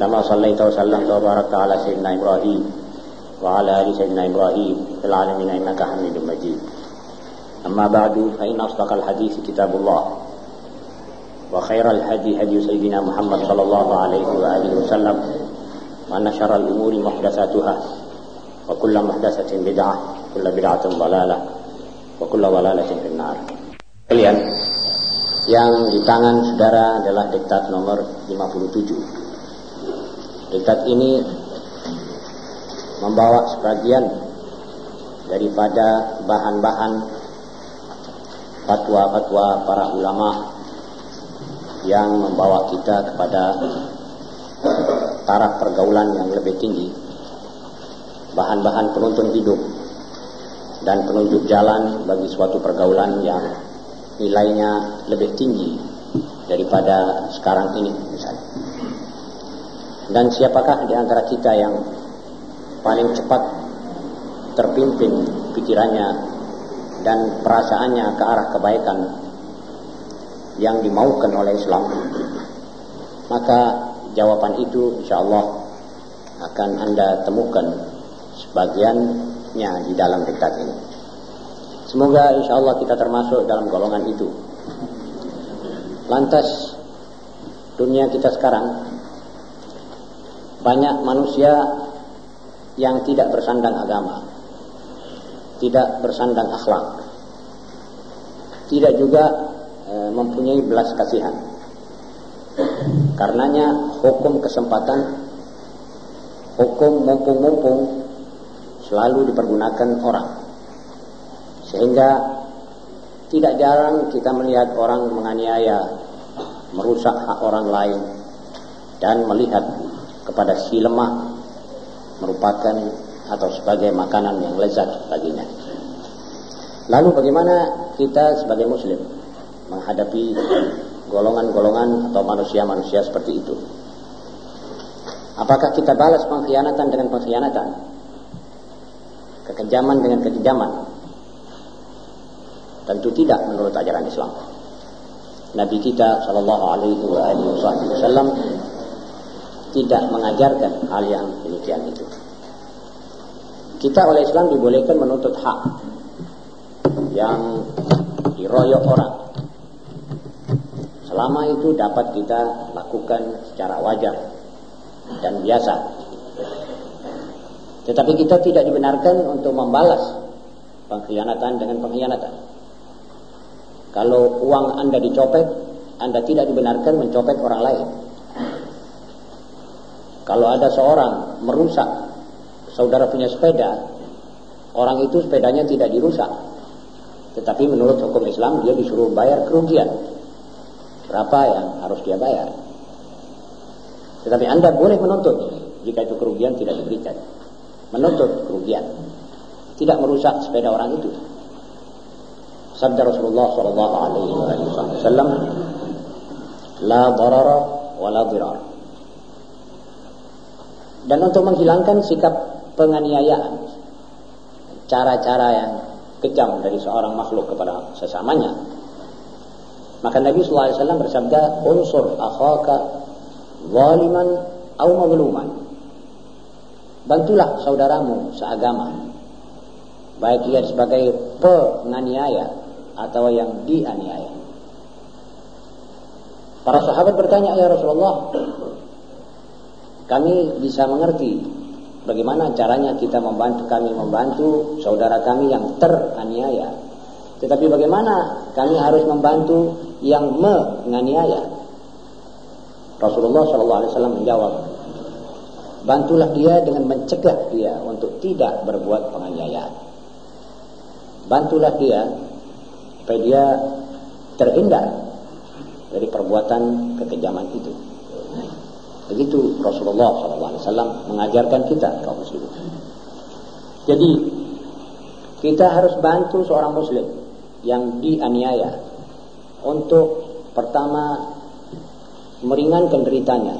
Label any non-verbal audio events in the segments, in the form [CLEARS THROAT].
كما صليت وسلمت وباركت على سيدنا إبراهيم وعلى آل سيدنا إبراهيم في العالمين إنك حميد مجيد أما بعد فإن أصدق الحديث كتاب الله وخير الهدي هدي سيدنا محمد صلى الله عليه وآله وسلم وأن شر الأمور محدثاتها وكل محدثة بدعة وكل بدعة ضلالة وكل ضلالة في النار Kalian yang di tangan saudara adalah diktat nomor 57. Diktat ini membawa sebagian daripada bahan-bahan fatwa-fatwa para ulama yang membawa kita kepada taraf pergaulan yang lebih tinggi bahan-bahan penuntun hidup dan penunjuk jalan bagi suatu pergaulan yang nilainya lebih tinggi daripada sekarang ini. Dan siapakah di antara kita yang paling cepat terpimpin pikirannya dan perasaannya ke arah kebaikan yang dimaukan oleh Islam? Maka jawaban itu insya Allah akan Anda temukan sebagiannya di dalam diktat ini. Semoga insya Allah kita termasuk dalam golongan itu. Lantas dunia kita sekarang banyak manusia yang tidak bersandang agama, tidak bersandang akhlak, tidak juga e, mempunyai belas kasihan. Karenanya hukum kesempatan, hukum mumpung-mumpung selalu dipergunakan orang. Sehingga tidak jarang kita melihat orang menganiaya, merusak hak orang lain, dan melihat kepada si lemah merupakan atau sebagai makanan yang lezat baginya. Lalu bagaimana kita sebagai muslim menghadapi golongan-golongan atau manusia-manusia seperti itu? Apakah kita balas pengkhianatan dengan pengkhianatan? Kekejaman dengan kekejaman? Tentu tidak menurut ajaran Islam. Nabi kita Shallallahu Alaihi Wasallam tidak mengajarkan hal yang demikian itu. Kita oleh Islam dibolehkan menuntut hak yang diroyok orang. Selama itu dapat kita lakukan secara wajar dan biasa. Tetapi kita tidak dibenarkan untuk membalas pengkhianatan dengan pengkhianatan. Kalau uang Anda dicopet, Anda tidak dibenarkan mencopet orang lain. Kalau ada seorang merusak saudara punya sepeda, orang itu sepedanya tidak dirusak. Tetapi menurut hukum Islam dia disuruh bayar kerugian. Berapa yang harus dia bayar? Tetapi Anda boleh menuntut jika itu kerugian tidak diberikan. Menuntut kerugian. Tidak merusak sepeda orang itu. Sabda Rasulullah sallallahu alaihi wasallam, "La darara wa la dirar." Dan untuk menghilangkan sikap penganiayaan, cara-cara yang kejam dari seorang makhluk kepada sesamanya, maka Nabi SAW bersabda, "Unsur akhaka zaliman au mazluman." Bantulah saudaramu seagama, baik ia sebagai penganiaya atau yang dianiaya. Para sahabat bertanya, "Ya Rasulullah, kami bisa mengerti bagaimana caranya kita membantu kami membantu saudara kami yang teraniaya. Tetapi bagaimana kami harus membantu yang menganiaya? Rasulullah SAW menjawab, bantulah dia dengan mencegah dia untuk tidak berbuat penganiayaan. Bantulah dia supaya dia terhindar dari perbuatan kekejaman itu. Begitu Rasulullah SAW mengajarkan kita kaum muslimin. Jadi kita harus bantu seorang muslim yang dianiaya untuk pertama meringankan deritanya,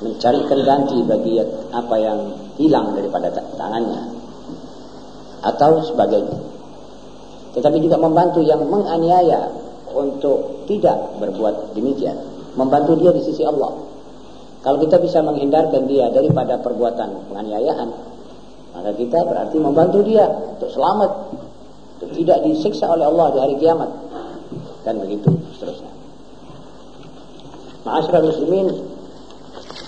mencarikan ganti bagi apa yang hilang daripada tangannya atau sebagainya. Tetapi juga membantu yang menganiaya untuk tidak berbuat demikian, membantu dia di sisi Allah. Kalau kita bisa menghindarkan dia daripada perbuatan penganiayaan, maka kita berarti membantu dia untuk selamat, untuk tidak disiksa oleh Allah di hari kiamat. Dan begitu seterusnya. Ma'asyiral muslimin,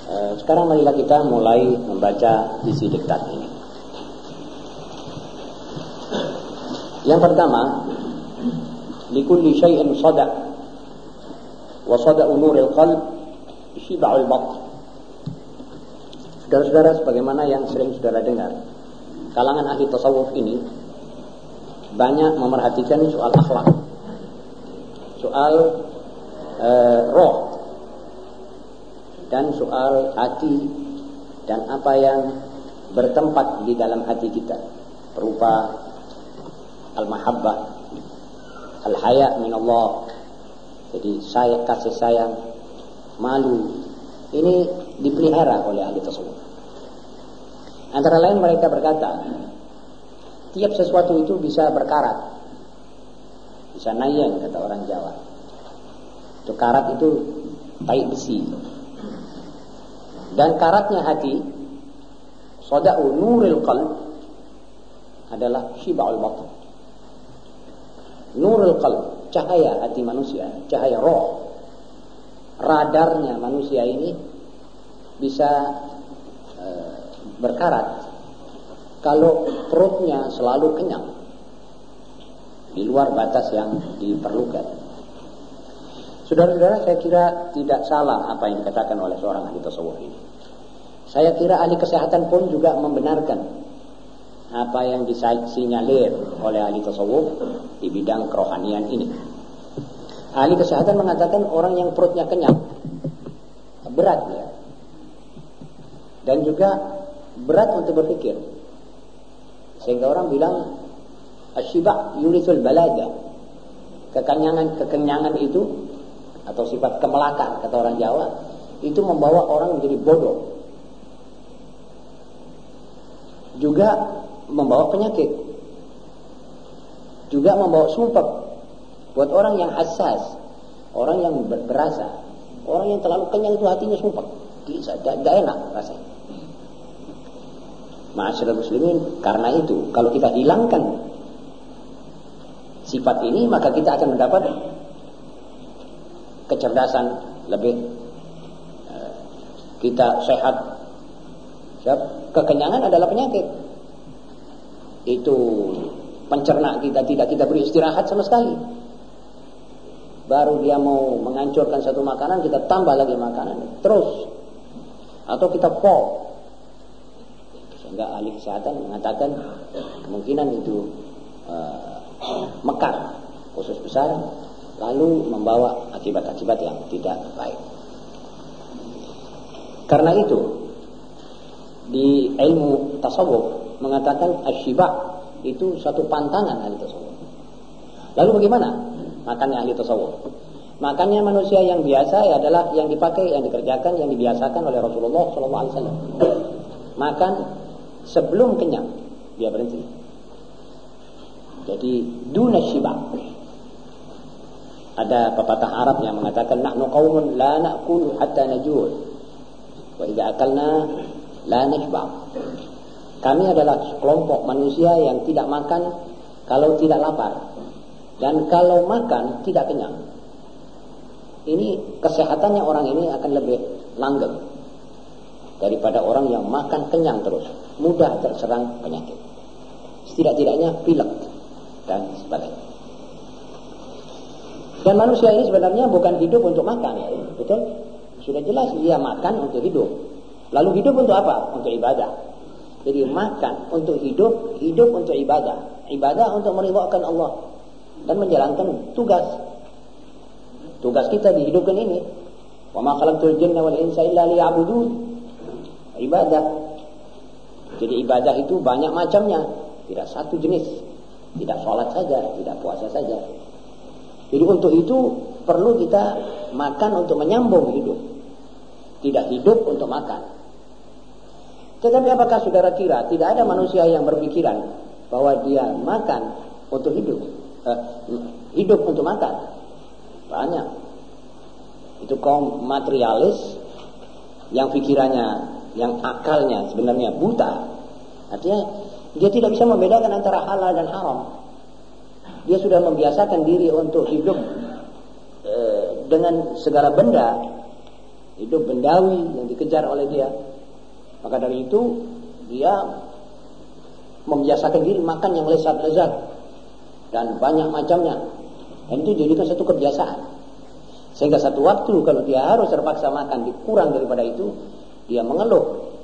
eh, sekarang marilah kita mulai membaca isi diktat ini. Yang pertama, likulli syai'in sada' wa sada'u nuril qalb shiba'ul batn. Saudara-saudara sebagaimana yang sering saudara dengar, kalangan ahli tasawuf ini banyak memerhatikan soal akhlak, soal e, roh, dan soal hati dan apa yang bertempat di dalam hati kita berupa al-mahabbah, al-haya min Allah. Jadi saya kasih sayang, malu. Ini dipelihara oleh ahli tasawuf. Antara lain mereka berkata, tiap sesuatu itu bisa berkarat. Bisa nayang kata orang Jawa. Itu karat itu tai besi. Dan karatnya hati, soda'u nuril qalb adalah shiba'ul batin. Nurul qalb, cahaya hati manusia, cahaya roh. Radarnya manusia ini bisa e, berkarat kalau perutnya selalu kenyang di luar batas yang diperlukan. Saudara-saudara, saya kira tidak salah apa yang dikatakan oleh seorang ahli tasawuf ini. Saya kira ahli kesehatan pun juga membenarkan apa yang disinyalir oleh ahli tasawuf di bidang kerohanian ini. Ahli kesehatan mengatakan orang yang perutnya kenyang berat ya. Dan juga berat untuk berpikir. Sehingga orang bilang asyibah yurisul balada. Kekenyangan kekenyangan itu atau sifat kemelakan kata orang Jawa itu membawa orang menjadi bodoh. Juga membawa penyakit. Juga membawa sumpah buat orang yang hassas, orang yang berasa, orang yang terlalu kenyang itu hatinya sumpah, tidak enak rasanya. Masyarakat muslimin karena itu kalau kita hilangkan sifat ini maka kita akan mendapat kecerdasan lebih eh, kita sehat kekenyangan adalah penyakit itu pencerna kita tidak kita beri istirahat sama sekali. Baru dia mau menghancurkan satu makanan, kita tambah lagi makanan. Terus. Atau kita pol. Sehingga ahli kesehatan mengatakan kemungkinan itu uh, mekar, khusus besar, lalu membawa akibat-akibat yang tidak baik. Karena itu, di ilmu tasawuf mengatakan asyiba itu satu pantangan ahli tasawuf. Lalu bagaimana makannya ahli tasawuf? Makannya manusia yang biasa adalah yang dipakai, yang dikerjakan, yang dibiasakan oleh Rasulullah SAW. Makan sebelum kenyang dia berhenti. Jadi duna syiba. Ada pepatah Arab yang mengatakan nahnu qaumun la na'kulu hatta najul. Wa idza akalna la nashba. Kami adalah kelompok manusia yang tidak makan kalau tidak lapar. Dan kalau makan tidak kenyang. Ini kesehatannya orang ini akan lebih langgeng daripada orang yang makan kenyang terus, mudah terserang penyakit. Setidak-tidaknya pilek dan sebagainya. Dan manusia ini sebenarnya bukan hidup untuk makan, ya. betul? Sudah jelas dia makan untuk hidup. Lalu hidup untuk apa? Untuk ibadah. Jadi makan untuk hidup, hidup untuk ibadah. Ibadah untuk meridhakan Allah dan menjalankan tugas. Tugas kita dihidupkan ini. Wa ma khalaqtul jinna wal insa illa liya'budun. Ibadah. Jadi ibadah itu banyak macamnya, tidak satu jenis. Tidak sholat saja, tidak puasa saja. Jadi untuk itu perlu kita makan untuk menyambung hidup. Tidak hidup untuk makan. Tetapi apakah saudara kira tidak ada manusia yang berpikiran bahwa dia makan untuk hidup? Eh, hidup untuk makan? Banyak. Itu kaum materialis yang pikirannya, yang akalnya sebenarnya buta. Artinya dia tidak bisa membedakan antara halal dan haram. Dia sudah membiasakan diri untuk hidup e, dengan segala benda, hidup bendawi yang dikejar oleh dia. Maka dari itu dia membiasakan diri makan yang lezat-lezat dan banyak macamnya. Dan itu jadikan satu kebiasaan. Sehingga satu waktu kalau dia harus terpaksa makan dikurang daripada itu, dia mengeluh.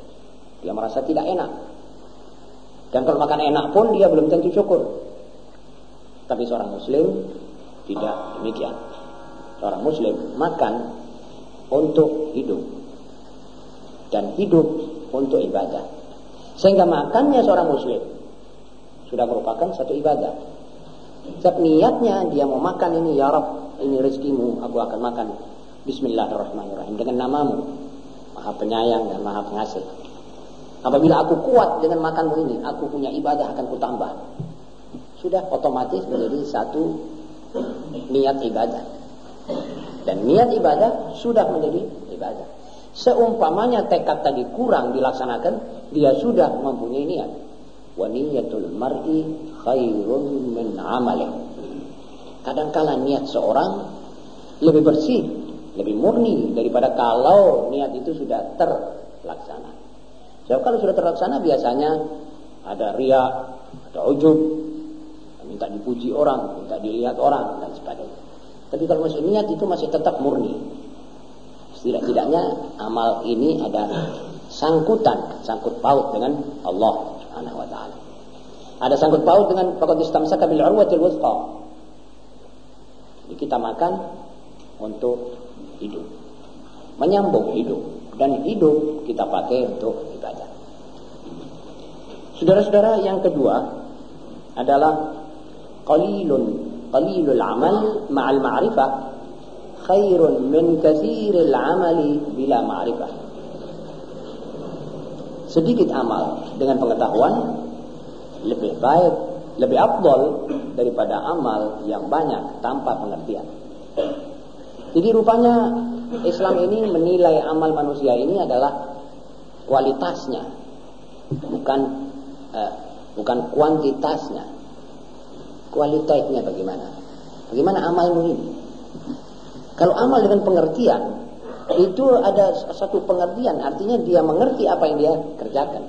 Dia merasa tidak enak. Dan kalau makan enak pun dia belum tentu syukur. Tapi seorang muslim tidak demikian. Seorang muslim makan untuk hidup. Dan hidup untuk ibadah. Sehingga makannya seorang muslim sudah merupakan satu ibadah. Setiap niatnya dia mau makan ini, ya Rab, ini rezekimu, aku akan makan. Bismillahirrahmanirrahim. Dengan namamu, maha penyayang dan maha pengasih. Apabila aku kuat dengan makanmu ini, aku punya ibadah akan kutambah. Sudah otomatis menjadi satu niat ibadah. Dan niat ibadah sudah menjadi ibadah. Seumpamanya tekad tadi kurang dilaksanakan, dia sudah mempunyai niat. Wa niyatul mar'i khairun min amalih. Kadangkala niat seorang lebih bersih, lebih murni daripada kalau niat itu sudah terlaksana. Sebab kalau sudah terlaksana biasanya ada ria, ada ujub, minta dipuji orang, minta dilihat orang dan sebagainya. Tapi kalau masih niat itu masih tetap murni. Setidak-tidaknya amal ini ada sangkutan, sangkut paut dengan Allah Subhanahu wa taala. Ada sangkut paut dengan faqad istamsaka bil urwatil wuthqa. Jadi kita makan untuk hidup. Menyambung hidup dan hidup kita pakai untuk ibadah. Saudara-saudara yang kedua adalah qalilun qalilul amal ma'al ma'rifah khairun min kathiril amali bila ma'rifah. Sedikit amal dengan pengetahuan lebih baik, lebih afdol daripada amal yang banyak tanpa pengertian. Jadi rupanya Islam ini menilai amal manusia ini adalah kualitasnya, bukan eh, bukan kuantitasnya. Kualitasnya bagaimana? Bagaimana amalmu ini? Kalau amal dengan pengertian, itu ada satu pengertian, artinya dia mengerti apa yang dia kerjakan.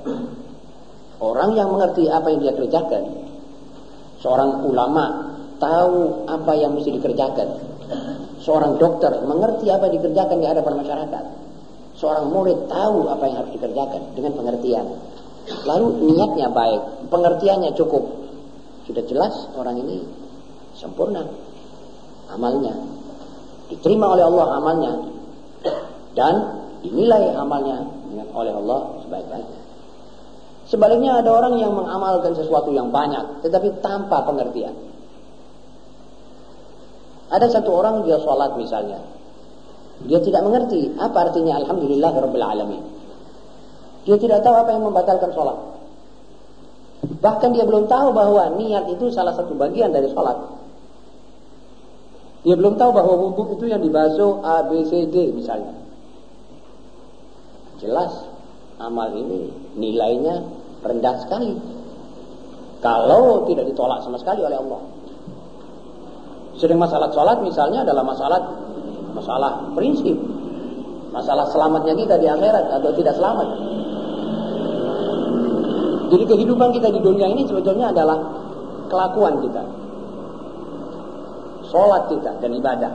Orang yang mengerti apa yang dia kerjakan, seorang ulama tahu apa yang mesti dikerjakan. Seorang dokter mengerti apa yang dikerjakan di hadapan masyarakat. Seorang murid tahu apa yang harus dikerjakan dengan pengertian. Lalu niatnya baik, pengertiannya cukup. Sudah jelas orang ini sempurna amalnya diterima oleh Allah amalnya dan dinilai amalnya oleh Allah sebaik-baiknya. Sebaliknya ada orang yang mengamalkan sesuatu yang banyak tetapi tanpa pengertian. Ada satu orang dia sholat misalnya. Dia tidak mengerti apa artinya Alhamdulillah Rabbil Alamin. Dia tidak tahu apa yang membatalkan sholat. Bahkan dia belum tahu bahwa niat itu salah satu bagian dari sholat. Dia belum tahu bahwa wudhu itu yang dibasuh A, B, C, D misalnya. Jelas amal ini nilainya rendah sekali. Kalau tidak ditolak sama sekali oleh Allah. Sedang masalah sholat misalnya adalah masalah masalah prinsip. Masalah selamatnya kita di akhirat atau tidak selamat. Jadi kehidupan kita di dunia ini sebetulnya adalah kelakuan kita sholat kita dan ibadah,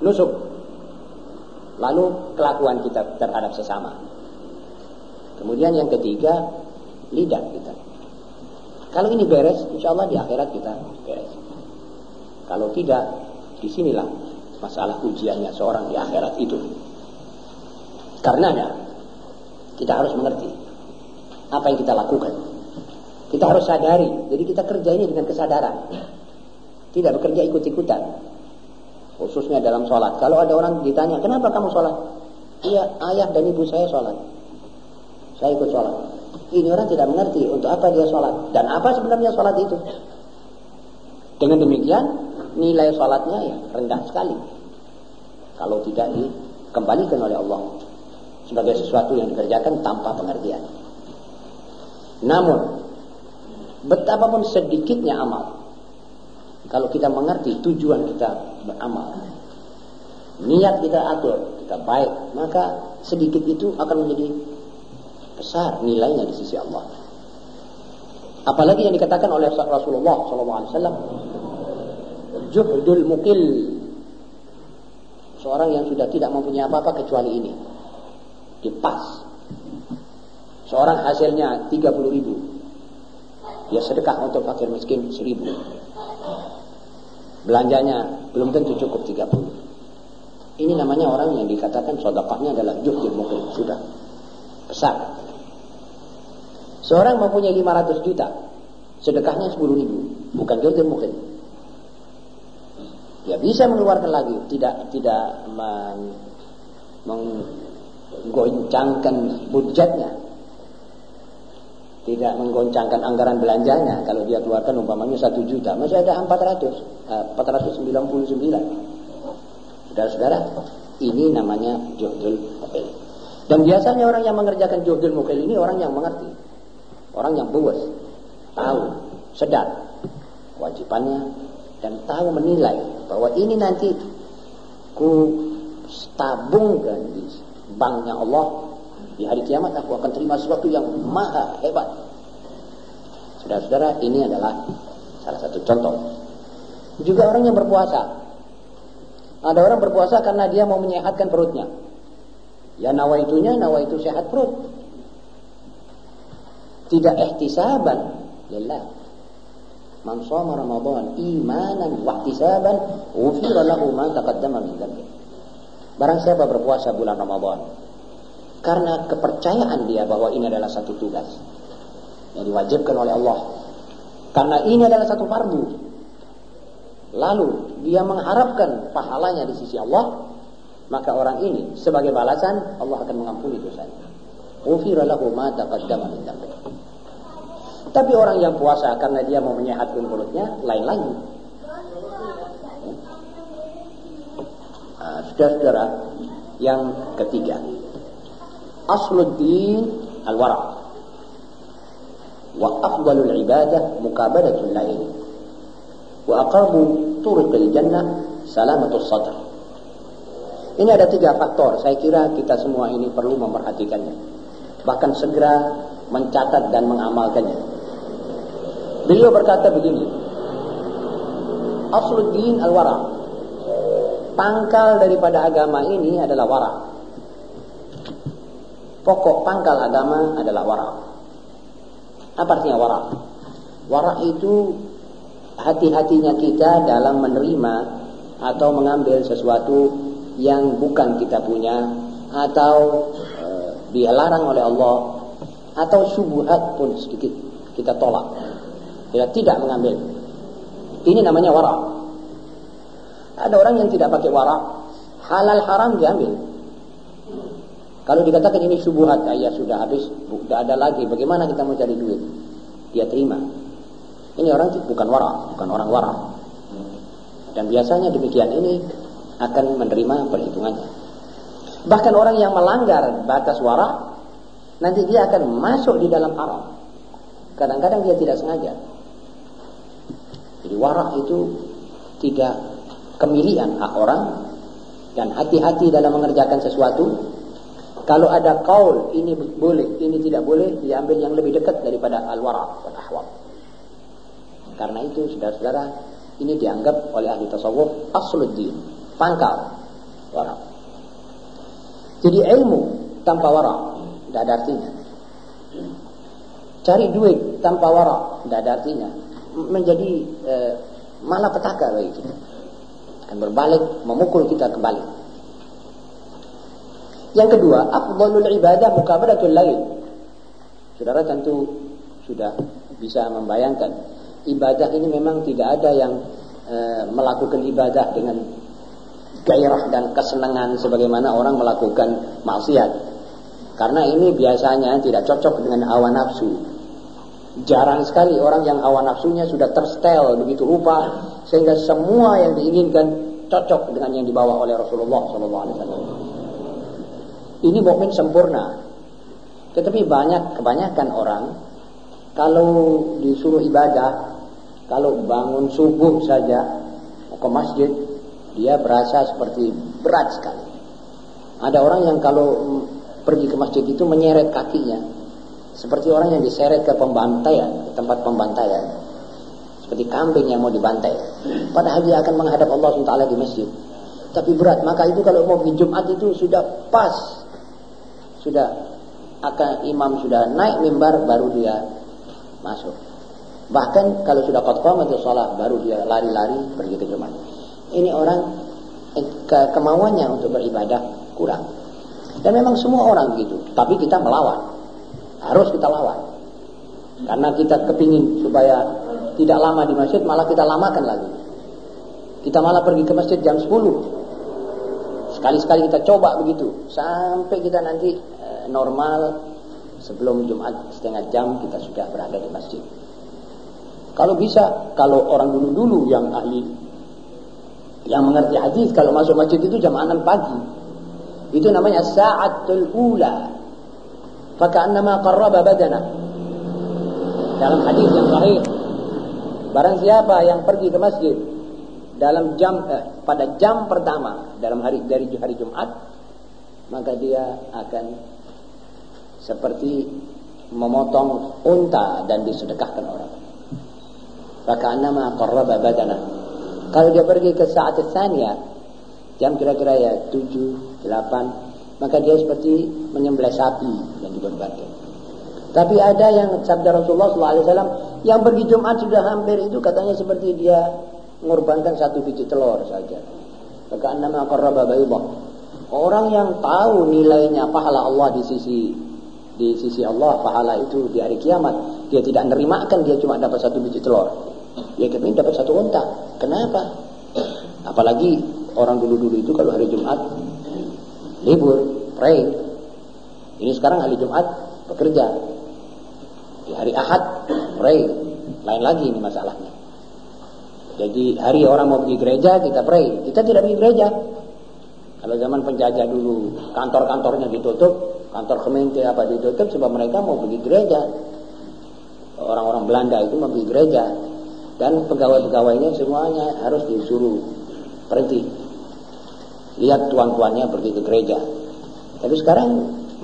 nusuk, lalu kelakuan kita terhadap sesama. Kemudian yang ketiga, lidah kita. Kalau ini beres, insya Allah di akhirat kita beres. Kalau tidak, di sinilah masalah ujiannya seorang di akhirat itu. Karenanya, Kita harus mengerti apa yang kita lakukan. Kita harus sadari. Jadi kita kerja ini dengan kesadaran. Tidak bekerja ikut-ikutan. Khususnya dalam sholat. Kalau ada orang ditanya, kenapa kamu sholat? Iya, ayah dan ibu saya sholat. Saya ikut sholat. Ini orang tidak mengerti untuk apa dia sholat. Dan apa sebenarnya sholat itu. Dengan demikian, nilai sholatnya ya rendah sekali. Kalau tidak dikembalikan oleh Allah. Sebagai sesuatu yang dikerjakan tanpa pengertian. Namun, betapapun sedikitnya amal, kalau kita mengerti tujuan kita beramal, niat kita atur, kita baik, maka sedikit itu akan menjadi besar nilainya di sisi Allah. Apalagi yang dikatakan oleh Rasulullah SAW, juhdul mukil, seorang yang sudah tidak mempunyai apa-apa kecuali ini, dipas. Seorang hasilnya 30 ribu, dia sedekah untuk fakir miskin seribu. Belanjanya belum tentu cukup 30. Ini namanya orang yang dikatakan sodakahnya adalah juhdul mukil, sudah besar. Seorang mempunyai 500 juta, sedekahnya 10 ribu, bukan juhdul mukil. Ya bisa mengeluarkan lagi, tidak tidak meng, menggoncangkan budgetnya, tidak menggoncangkan anggaran belanjanya. Kalau dia keluarkan umpamanya satu juta masih ada 400 uh, 499 saudara-saudara ini namanya juhdul mukil dan biasanya orang yang mengerjakan juhdul mukil ini orang yang mengerti. Orang yang buas tahu sedar kewajibannya dan tahu menilai bahwa ini nanti ku tabungkan di banknya Allah di hari kiamat aku akan terima sesuatu yang maha hebat. Saudara-saudara, ini adalah salah satu contoh. Juga orang yang berpuasa. Ada orang berpuasa karena dia mau menyehatkan perutnya. Ya nawaitunya, nawaitu sehat perut. Tidak ihtisaban lillah. Man shoma Ramadan imanan wa ihtisaban, ghufira lahu ma taqaddama min dhanbi. Barang siapa berpuasa bulan Ramadan karena kepercayaan dia bahwa ini adalah satu tugas yang diwajibkan oleh Allah. Karena ini adalah satu fardu. Lalu dia mengharapkan pahalanya di sisi Allah, maka orang ini sebagai balasan Allah akan mengampuni dosanya. Ufira lahu ma taqaddama min Tapi orang yang puasa karena dia mau menyehatkan mulutnya, lain lagi. Nah, saudara-saudara, yang ketiga, asluddin al-wara. Wa afdalul ibadah mukabadatul lain. Wa aqrabu turuqil jannah salamatus sadr. Ini ada tiga faktor. Saya kira kita semua ini perlu memperhatikannya. Bahkan segera mencatat dan mengamalkannya beliau berkata begini asluddin al-wara pangkal daripada agama ini adalah wara Pokok pangkal agama adalah wara. Apa artinya wara? Wara itu hati-hatinya kita dalam menerima atau mengambil sesuatu yang bukan kita punya atau e, dilarang oleh Allah atau subuhat pun sedikit kita tolak. Kita tidak mengambil. Ini namanya wara. Ada orang yang tidak pakai wara, halal haram diambil. Kalau dikatakan ini subuhat, ya sudah habis, tidak ada lagi. Bagaimana kita mau cari duit? Dia terima. Ini orang bukan wara, bukan orang wara. Dan biasanya demikian ini akan menerima perhitungannya. Bahkan orang yang melanggar batas wara, nanti dia akan masuk di dalam haram. Kadang-kadang dia tidak sengaja. Jadi wara itu tidak kemilian hak orang dan hati-hati dalam mengerjakan sesuatu kalau ada kaul ini boleh, ini tidak boleh, diambil yang lebih dekat daripada al-wara wal ahwal. Karena itu saudara-saudara, ini dianggap oleh ahli tasawuf asluddin, pangkal wara. Jadi ilmu tanpa wara tidak ada artinya. Cari duit tanpa wara tidak ada artinya. Menjadi eh, malah petaka bagi kita. Akan berbalik memukul kita kembali. Yang kedua, afdhalul ibadah mukabaratul lail. Saudara tentu sudah bisa membayangkan ibadah ini memang tidak ada yang e, melakukan ibadah dengan gairah dan kesenangan sebagaimana orang melakukan maksiat. Karena ini biasanya tidak cocok dengan hawa nafsu. Jarang sekali orang yang hawa nafsunya sudah terstel begitu rupa sehingga semua yang diinginkan cocok dengan yang dibawa oleh Rasulullah SAW. Ini mukmin sempurna. Tetapi banyak kebanyakan orang kalau disuruh ibadah, kalau bangun subuh saja ke masjid, dia berasa seperti berat sekali. Ada orang yang kalau pergi ke masjid itu menyeret kakinya, seperti orang yang diseret ke pembantaian, ke tempat pembantaian. Seperti kambing yang mau dibantai. Padahal dia akan menghadap Allah SWT di masjid. Tapi berat, maka itu kalau mau di Jumat itu sudah pas sudah akan imam sudah naik mimbar baru dia masuk. Bahkan kalau sudah atau sholat baru dia lari-lari pergi ke Jumat. Ini orang eh, ke kemauannya untuk beribadah kurang. Dan memang semua orang begitu. Tapi kita melawan. Harus kita lawan. Karena kita kepingin supaya tidak lama di masjid malah kita lamakan lagi. Kita malah pergi ke masjid jam 10 Sekali-sekali kita coba begitu sampai kita nanti e, normal sebelum Jumat setengah jam kita sudah berada di masjid. Kalau bisa, kalau orang dulu-dulu yang ahli yang mengerti hadis kalau masuk masjid itu jam 6 pagi. Itu namanya sa'atul ula. Faka'annama qarraba badana. Dalam hadis yang sahih, barang siapa yang pergi ke masjid dalam jam eh, pada jam pertama dalam hari dari hari Jumat maka dia akan seperti memotong unta dan disedekahkan orang. nama qarraba badana. Kalau dia pergi ke saat tsaniyah jam kira-kira ya 7, 8 maka dia seperti menyembelih sapi dan dikorbankan. Tapi ada yang sabda Rasulullah SAW yang pergi Jumat sudah hampir itu katanya seperti dia mengorbankan satu biji telur saja. nama qarraba baydah. Orang yang tahu nilainya pahala Allah di sisi di sisi Allah pahala itu di hari kiamat dia tidak nerimakan dia cuma dapat satu biji telur dia kepingin dapat satu unta kenapa apalagi orang dulu-dulu itu kalau hari Jumat libur pray ini sekarang hari Jumat bekerja di hari Ahad pray lain lagi ini masalahnya jadi hari orang mau pergi gereja kita pray. Kita tidak pergi gereja. Kalau zaman penjajah dulu kantor-kantornya ditutup, kantor kemente apa ditutup sebab mereka mau pergi gereja. Orang-orang Belanda itu mau pergi gereja dan pegawai-pegawainya semuanya harus disuruh berhenti. Lihat tuan-tuannya pergi ke gereja. Tapi sekarang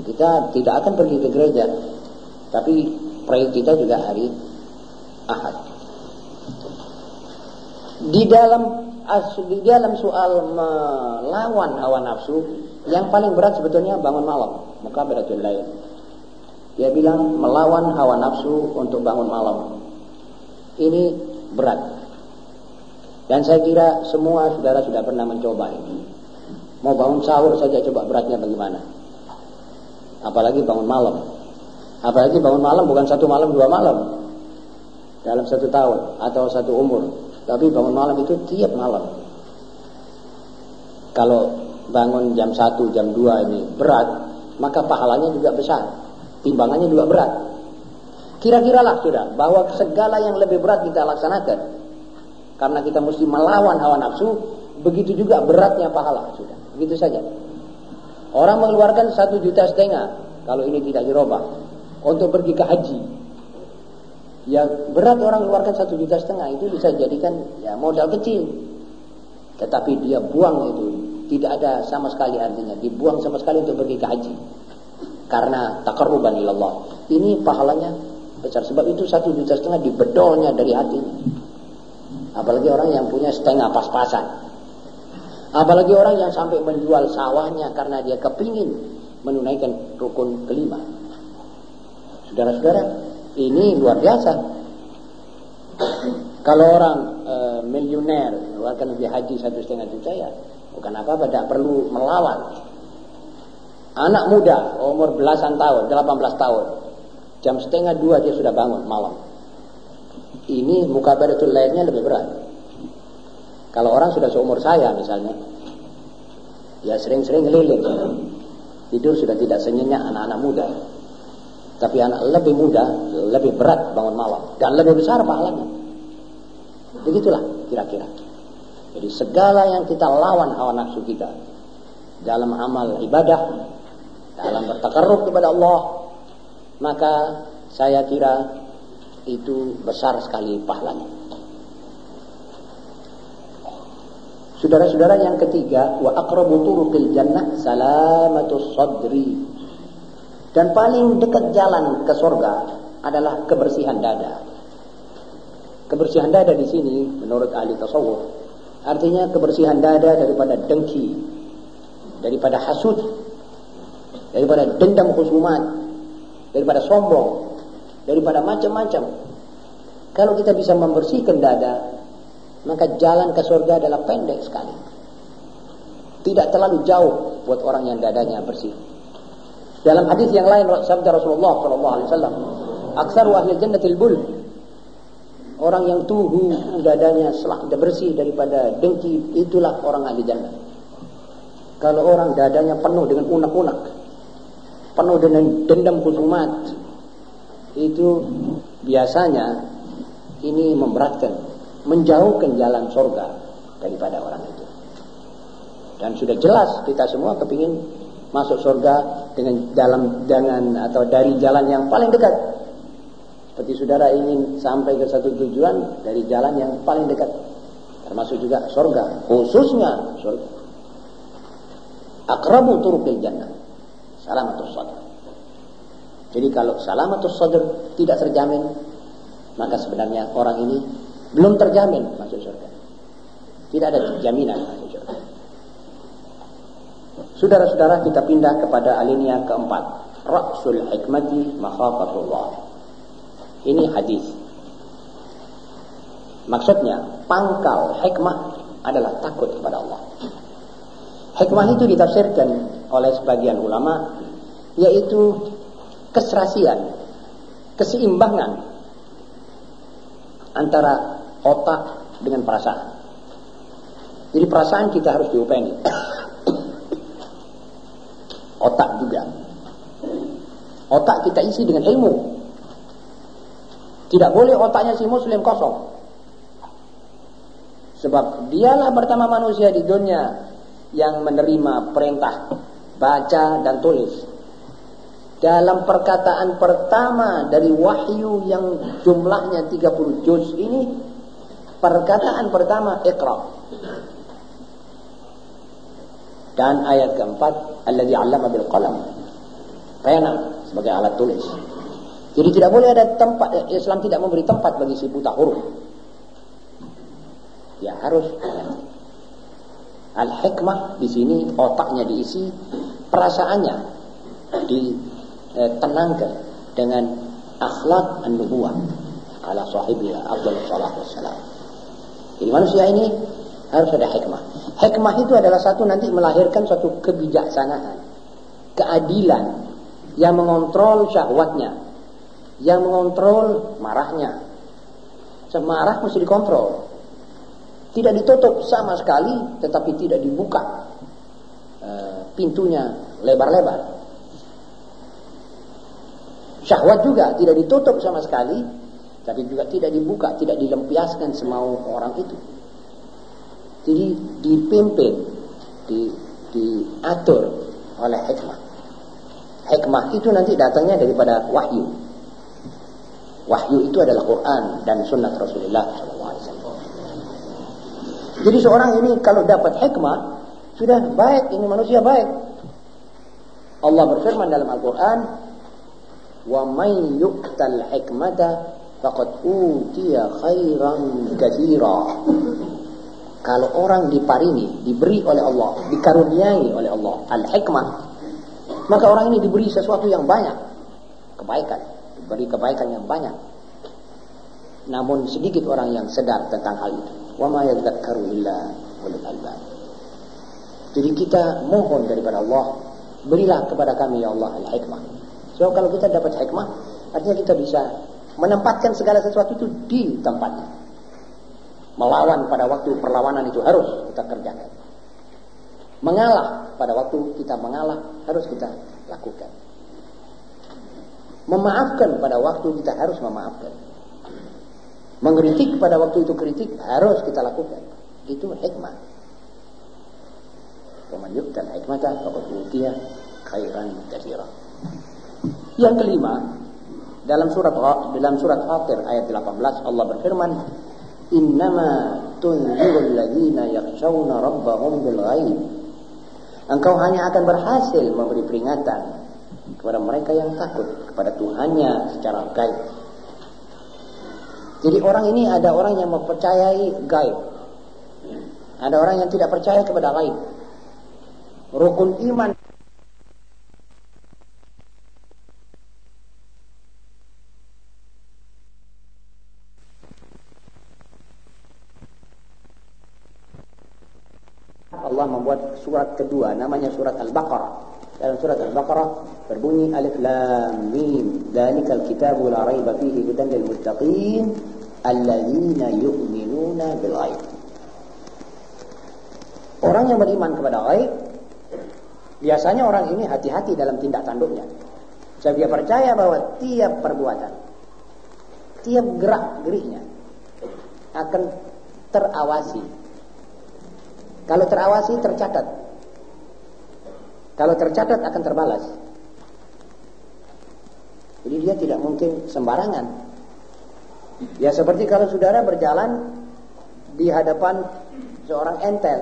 kita tidak akan pergi ke gereja. Tapi pray kita juga hari Ahad. Di dalam di dalam soal melawan hawa nafsu yang paling berat sebetulnya bangun malam muka beratul lain dia bilang melawan hawa nafsu untuk bangun malam. Ini berat. Dan saya kira semua saudara sudah pernah mencoba ini. Mau bangun sahur saja coba beratnya bagaimana apalagi bangun malam apalagi bangun malam bukan satu malam dua malam dalam satu tahun atau satu umur tapi bangun malam itu tiap malam. Kalau bangun jam 1, jam 2 ini berat, maka pahalanya juga besar. Timbangannya juga berat. Kira-kira lah sudah bahwa segala yang lebih berat kita laksanakan. Karena kita mesti melawan hawa nafsu, begitu juga beratnya pahala sudah. Begitu saja. Orang mengeluarkan satu juta setengah kalau ini tidak dirubah untuk pergi ke haji yang berat orang keluarkan satu juta setengah itu bisa jadikan ya modal kecil. Tetapi dia buang itu tidak ada sama sekali artinya. Dibuang sama sekali untuk pergi ke haji. Karena takarruban ilallah. Ini pahalanya besar. Sebab itu satu juta setengah dibedolnya dari hati. Apalagi orang yang punya setengah pas-pasan. Apalagi orang yang sampai menjual sawahnya karena dia kepingin menunaikan rukun kelima. Saudara-saudara, ini luar biasa. Kalau orang e, miliuner akan lebih haji satu setengah juta ya bukan apa-apa, tidak perlu melawan. Anak muda, umur belasan tahun, 18 tahun. Jam setengah dua dia sudah bangun malam. Ini muka badatul lainnya lebih berat. Kalau orang sudah seumur saya misalnya, ya sering-sering keliling. Tidur sudah tidak senyenyak anak-anak muda. Tapi anak lebih muda, lebih berat bangun malam. Dan lebih besar pahalanya. Begitulah kira-kira. Jadi segala yang kita lawan hawa nafsu kita. Dalam amal ibadah, dalam bertakarruf kepada Allah maka saya kira itu besar sekali pahalanya Saudara-saudara yang ketiga wa aqrabu turuqil jannah salamatus sadri dan paling dekat jalan ke surga adalah kebersihan dada. Kebersihan dada di sini menurut ahli tasawuf artinya kebersihan dada daripada dengki, daripada hasud, daripada dendam khusumat, daripada sombong, daripada macam-macam. Kalau kita bisa membersihkan dada, maka jalan ke surga adalah pendek sekali. Tidak terlalu jauh buat orang yang dadanya bersih. Dalam hadis yang lain sabda Rasulullah sallallahu alaihi wasallam, "Aktsaru ahli jannatil bul." Orang yang tuhu dadanya selah bersih daripada dengki, itulah orang ahli jannah. Kalau orang dadanya penuh dengan unak-unak, penuh dengan dendam khusumat itu biasanya ini memberatkan menjauhkan jalan surga daripada orang itu. Dan sudah jelas kita semua kepingin masuk surga dengan dalam dengan atau dari jalan yang paling dekat. Seperti saudara ingin sampai ke satu tujuan dari jalan yang paling dekat. Termasuk juga surga khususnya surga akrabu turuqil jannah salamatus sadr. Jadi kalau salamatus sadr tidak terjamin, maka sebenarnya orang ini belum terjamin masuk surga. Tidak ada jaminan masuk surga. Saudara-saudara kita pindah kepada alinea keempat. Ra'sul hikmati makhafatullah. Ini hadis. Maksudnya pangkal hikmah adalah takut kepada Allah. Hikmah itu ditafsirkan oleh sebagian ulama yaitu keserasian, keseimbangan antara otak dengan perasaan. Jadi perasaan kita harus diupeni. otak juga. Otak kita isi dengan ilmu. Tidak boleh otaknya si muslim kosong. Sebab dialah pertama manusia di dunia yang menerima perintah baca dan tulis. Dalam perkataan pertama dari wahyu yang jumlahnya 30 juz ini perkataan pertama Iqra. Dan ayat keempat alladzi 'allama bil qalam. Pena sebagai alat tulis. Jadi tidak boleh ada tempat Islam tidak memberi tempat bagi si buta huruf. Ya harus Al-hikmah di sini otaknya diisi, perasaannya ditenangkan dengan akhlak an-nubuwah ala sahibiha afdhalus salat wassalam. Jadi manusia ini harus ada hikmah. Hikmah itu adalah satu nanti melahirkan suatu kebijaksanaan, keadilan yang mengontrol syahwatnya, yang mengontrol marahnya. Semarah mesti dikontrol. Tidak ditutup sama sekali, tetapi tidak dibuka e, pintunya lebar-lebar. Syahwat juga tidak ditutup sama sekali, tapi juga tidak dibuka, tidak dilempiaskan semau orang itu. Jadi dipimpin, di, diatur oleh hikmah. Hikmah itu nanti datangnya daripada wahyu. Wahyu itu adalah Quran dan sunnah Rasulullah SAW. Jadi seorang ini kalau dapat hikmah, sudah baik, ini manusia baik. Allah berfirman dalam Al-Quran, Wa may yu'tal faqad utiya khairan katsira. Kalau orang diparingi, diberi oleh Allah, dikaruniai oleh Allah al-hikmah, maka orang ini diberi sesuatu yang banyak, kebaikan, diberi kebaikan yang banyak. Namun sedikit orang yang sadar tentang hal itu. Wa ma yadzakkaru illa ulul albab. Jadi kita mohon daripada Allah Berilah kepada kami ya Allah al-hikmah. So kalau kita dapat hikmah, artinya kita bisa menempatkan segala sesuatu itu di tempatnya. Melawan pada waktu perlawanan itu harus kita kerjakan. Mengalah pada waktu kita mengalah harus kita lakukan. Memaafkan pada waktu kita harus memaafkan. Mengkritik pada waktu itu kritik harus kita lakukan. Itu hikmah. Waman yuktal hikmata faqad utiya khairan katsira. Yang kelima, dalam surat dalam surat Fatir ayat 18 Allah berfirman, "Innama tunzirul ladzina yakhshawna rabbahum bil ghaib." Engkau hanya akan berhasil memberi peringatan kepada mereka yang takut kepada Tuhannya secara gaib. Jadi orang ini ada orang yang mempercayai gaib. Ada orang yang tidak percaya kepada gaib. Rukun iman Allah membuat surat kedua namanya surat Al-Baqarah. Dalam surat Al-Baqarah berbunyi alif lam mim dzalikal kitabu la raiba fihi hudan lil muttaqin alladzina yu'minuna bil ghaib. Orang yang beriman kepada ghaib biasanya orang ini hati-hati dalam tindak tanduknya. Sebab dia percaya bahwa tiap perbuatan, tiap gerak-geriknya akan terawasi kalau terawasi tercatat. Kalau tercatat akan terbalas. Jadi dia tidak mungkin sembarangan. Ya seperti kalau saudara berjalan di hadapan seorang entel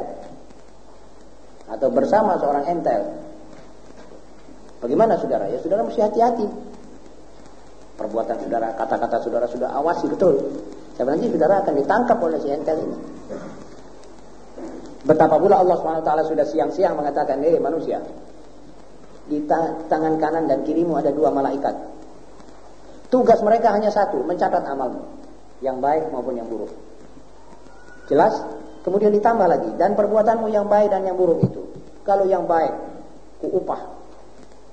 atau bersama seorang entel. Bagaimana saudara? Ya saudara mesti hati-hati. Perbuatan saudara, kata-kata saudara sudah awasi betul. Sebab nanti saudara akan ditangkap oleh si entel ini. Betapa pula Allah SWT sudah siang-siang mengatakan, "Eh manusia, di tangan kanan dan kirimu ada dua malaikat. Tugas mereka hanya satu, mencatat amalmu, yang baik maupun yang buruk." Jelas? Kemudian ditambah lagi, dan perbuatanmu yang baik dan yang buruk itu. Kalau yang baik, ku upah,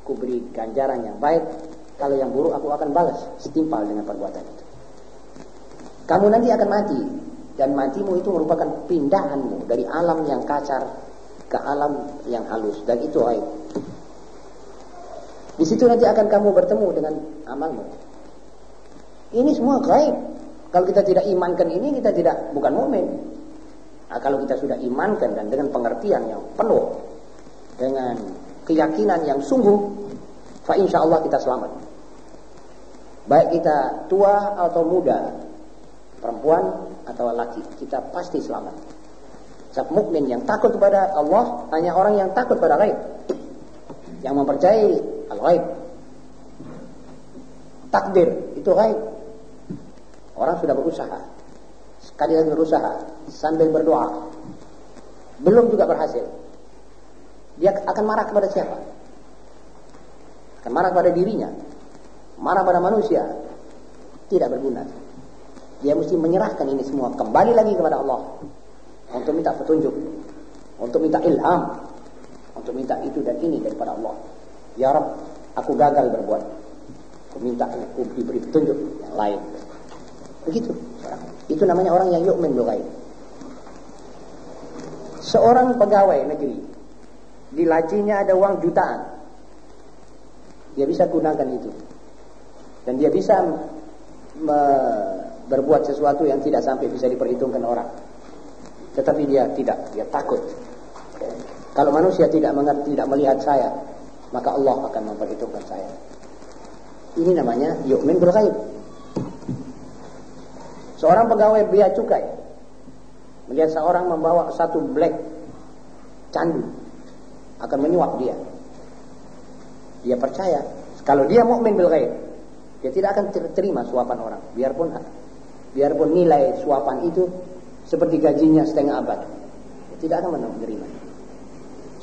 ku beri ganjaran yang baik. Kalau yang buruk, aku akan balas setimpal dengan perbuatan itu. Kamu nanti akan mati, dan matimu itu merupakan pindahanmu dari alam yang kacar ke alam yang halus dan itu aib. Di situ nanti akan kamu bertemu dengan amalmu. Ini semua gaib. Kalau kita tidak imankan ini kita tidak bukan mukmin. Nah, kalau kita sudah imankan dan dengan pengertian yang penuh dengan keyakinan yang sungguh, fa insya Allah kita selamat. Baik kita tua atau muda, perempuan atau laki, kita pasti selamat. Sebab mukmin yang takut kepada Allah hanya orang yang takut pada gaib. Yang mempercayai al-ghaib. Takdir itu gaib. Orang sudah berusaha. Sekali lagi berusaha sambil berdoa. Belum juga berhasil. Dia akan marah kepada siapa? Akan marah kepada dirinya. Marah pada manusia. Tidak berguna. Dia mesti menyerahkan ini semua kembali lagi kepada Allah untuk minta petunjuk, untuk minta ilham, untuk minta itu dan ini daripada Allah. Ya Rabb, aku gagal berbuat. Aku minta aku diberi petunjuk yang lain. Begitu. Itu namanya orang yang yu'min bil Seorang pegawai negeri di lacinya ada uang jutaan. Dia bisa gunakan itu. Dan dia bisa berbuat sesuatu yang tidak sampai bisa diperhitungkan orang. Tetapi dia tidak, dia takut. Kalau manusia tidak mengerti, tidak melihat saya, maka Allah akan memperhitungkan saya. Ini namanya yu'min bil Seorang pegawai bea cukai melihat seorang membawa satu black candu akan menyuap dia. Dia percaya kalau dia mukmin bil dia tidak akan terima suapan orang, biarpun biarpun nilai suapan itu seperti gajinya setengah abad tidak akan menerima.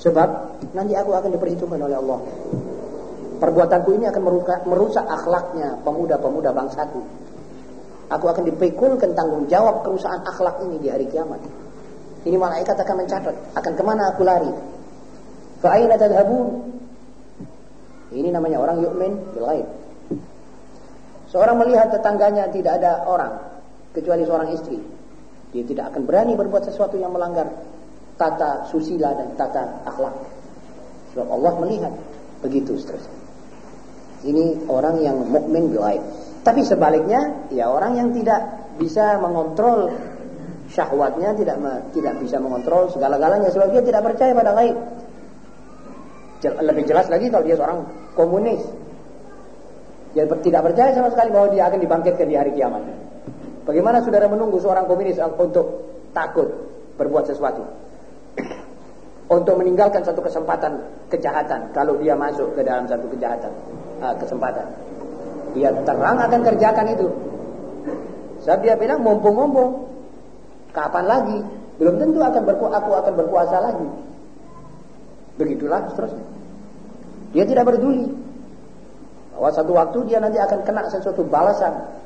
Sebab nanti aku akan diperhitungkan oleh Allah. Perbuatanku ini akan merusak, merusak akhlaknya pemuda-pemuda bangsaku. Aku akan dipikulkan tanggung jawab kerusakan akhlak ini di hari kiamat. Ini malaikat akan mencatat akan ke mana aku lari? Fa'aina tadhabun Ini namanya orang yu'min bil. Seorang melihat tetangganya tidak ada orang kecuali seorang istri. Dia tidak akan berani berbuat sesuatu yang melanggar tata susila dan tata akhlak. Sebab Allah melihat begitu seterusnya. Ini orang yang mukmin bil ghaib. Tapi sebaliknya, ya orang yang tidak bisa mengontrol syahwatnya, tidak tidak bisa mengontrol segala-galanya sebab dia tidak percaya pada ghaib. Lebih jelas lagi kalau dia seorang komunis. Dia tidak percaya sama sekali bahwa dia akan dibangkitkan di hari kiamat. Bagaimana saudara menunggu seorang komunis untuk takut berbuat sesuatu? [CLEARS THROAT] untuk meninggalkan satu kesempatan kejahatan kalau dia masuk ke dalam satu kejahatan uh, kesempatan. Dia terang akan kerjakan itu. Sebab dia bilang mumpung-mumpung kapan lagi? Belum tentu akan berku aku akan berkuasa lagi. Begitulah seterusnya. Dia tidak peduli bahwa satu waktu dia nanti akan kena sesuatu balasan.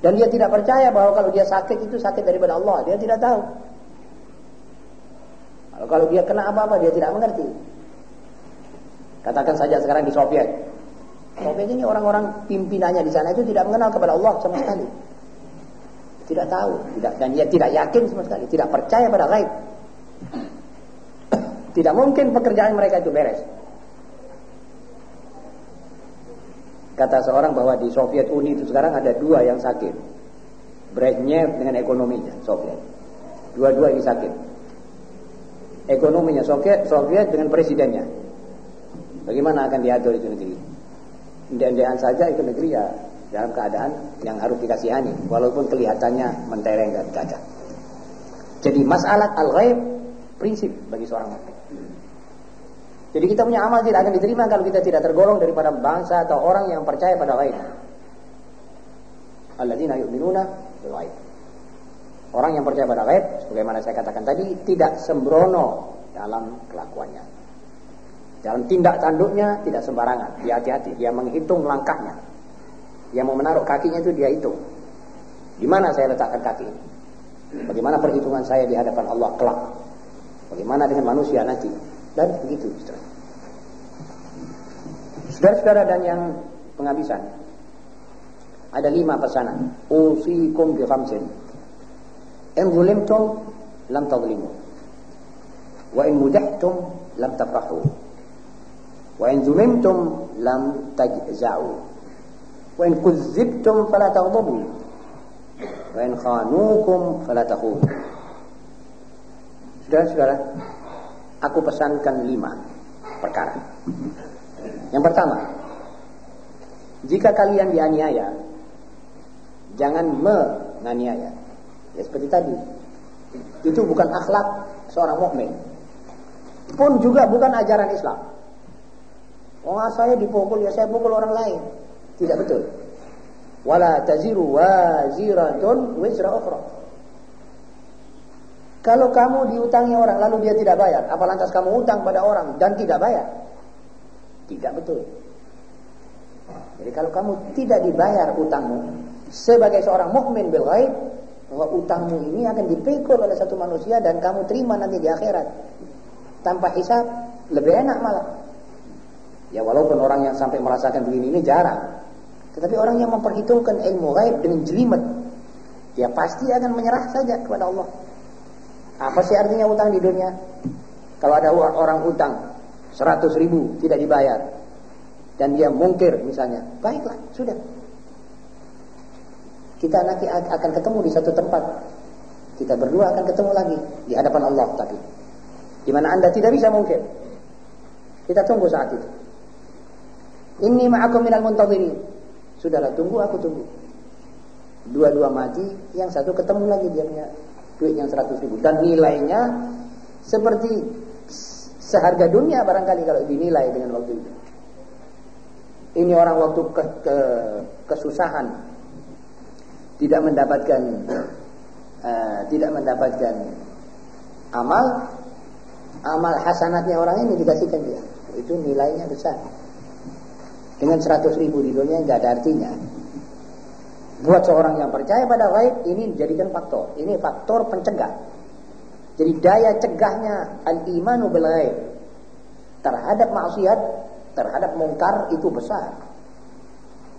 Dan dia tidak percaya bahwa kalau dia sakit itu sakit daripada Allah. Dia tidak tahu. Kalau dia kena apa-apa dia tidak mengerti. Katakan saja sekarang di Soviet. Soviet ini orang-orang pimpinannya di sana itu tidak mengenal kepada Allah sama sekali. Tidak tahu, tidak dan dia tidak yakin sama sekali, tidak percaya pada gaib. Tidak mungkin pekerjaan mereka itu beres. Kata seorang bahwa di Soviet Uni itu sekarang ada dua yang sakit. Brezhnev dengan ekonominya Soviet. Dua-dua ini sakit. Ekonominya Soviet, Soviet dengan presidennya. Bagaimana akan diatur itu negeri? Indean saja itu negeri ya dalam keadaan yang harus dikasihani walaupun kelihatannya mentereng dan gagah. Jadi masalah al-ghaib prinsip bagi seorang. Jadi kita punya amal tidak akan diterima kalau kita tidak tergolong daripada bangsa atau orang yang percaya pada ghaib. Alladzina yu'minuna bil ghaib. Orang yang percaya pada ghaib sebagaimana saya katakan tadi tidak sembrono dalam kelakuannya. Dalam tindak tanduknya tidak sembarangan, dia hati-hati, dia menghitung langkahnya. Dia mau menaruh kakinya itu dia hitung. Di mana saya letakkan kaki? Bagaimana perhitungan saya di hadapan Allah kelak? Bagaimana dengan manusia nanti? Dan begitu Saudara-saudara dan yang penghabisan. Ada lima pesanan. Usikum bi khamsin. In zulimtum Lam tadlimu Wa in mudahtum Lam tafrahu. Wa in zumimtum Lam tajza'u. Wa in kuzzibtum Fala taghdabu Wa in khanukum Fala takhunu Saudara-saudara aku pesankan lima perkara. Yang pertama, jika kalian dianiaya, jangan menganiaya. Ya seperti tadi. Itu bukan akhlak seorang mukmin. Pun juga bukan ajaran Islam. Oh saya dipukul ya saya pukul orang lain. Tidak betul. Wala taziru waziratun wizra ukhra. Kalau kamu diutangi orang lalu dia tidak bayar, apa lantas kamu utang pada orang dan tidak bayar? Tidak betul. Jadi kalau kamu tidak dibayar utangmu sebagai seorang mukmin bil ghaib, bahwa utangmu ini akan dipikul oleh satu manusia dan kamu terima nanti di akhirat tanpa hisab, lebih enak malah. Ya walaupun orang yang sampai merasakan begini ini jarang. Tetapi orang yang memperhitungkan ilmu gaib dengan jelimet, dia pasti akan menyerah saja kepada Allah. Apa sih artinya utang di dunia? Kalau ada orang utang 100 ribu tidak dibayar dan dia mungkir misalnya, baiklah, sudah. Kita nanti akan ketemu di satu tempat. Kita berdua akan ketemu lagi di hadapan Allah tapi di mana Anda tidak bisa mungkir. Kita tunggu saat itu. Ini ma'akum minal muntadhirin. Sudahlah, tunggu aku tunggu. Dua-dua mati, yang satu ketemu lagi dia punya duit yang 100 ribu. Dan nilainya seperti seharga dunia barangkali kalau dinilai dengan waktu itu. Ini orang waktu ke, ke, kesusahan. Tidak mendapatkan uh, tidak mendapatkan amal. Amal hasanatnya orang ini dikasihkan dia. Itu nilainya besar. Dengan 100 ribu di dunia nggak ada artinya Buat seorang yang percaya pada gaib ini dijadikan faktor. Ini faktor pencegah. Jadi daya cegahnya al-imanu bil ghaib terhadap maksiat terhadap mungkar itu besar.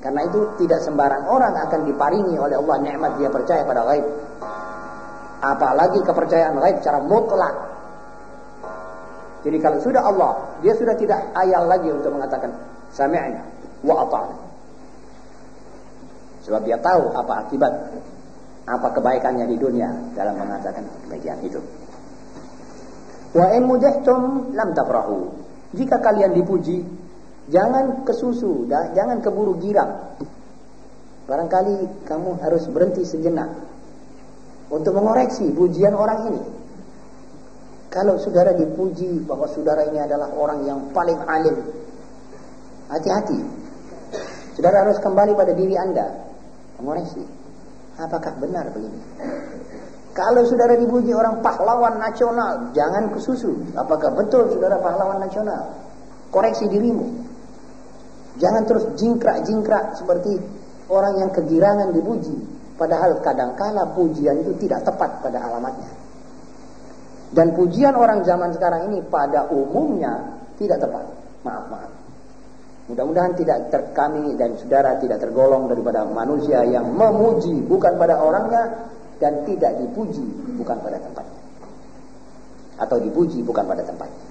Karena itu tidak sembarang orang akan diparingi oleh Allah nikmat dia percaya pada gaib. Apalagi kepercayaan gaib secara mutlak. Jadi kalau sudah Allah, dia sudah tidak ayal lagi untuk mengatakan sami'na wa ata'na. Sebab dia tahu apa akibat apa kebaikannya di dunia dalam mengatakan demikian itu. Wa in mudahtum lam tafrahu. Jika kalian dipuji, jangan kesusu, dah, jangan keburu girang. Barangkali kamu harus berhenti sejenak untuk mengoreksi pujian orang ini. Kalau saudara dipuji bahwa saudara ini adalah orang yang paling alim, hati-hati. Saudara harus kembali pada diri anda, mengoreksi. Apakah benar begini? Kalau saudara dipuji orang pahlawan nasional, jangan kesusu. Apakah betul saudara pahlawan nasional? Koreksi dirimu. Jangan terus jingkrak-jingkrak seperti orang yang kegirangan dipuji. Padahal kadangkala pujian itu tidak tepat pada alamatnya. Dan pujian orang zaman sekarang ini pada umumnya tidak tepat. Maaf, maaf. Mudah-mudahan tidak ter, kami dan saudara tidak tergolong daripada manusia yang memuji bukan pada orangnya, dan tidak dipuji bukan pada tempatnya. Atau dipuji bukan pada tempatnya.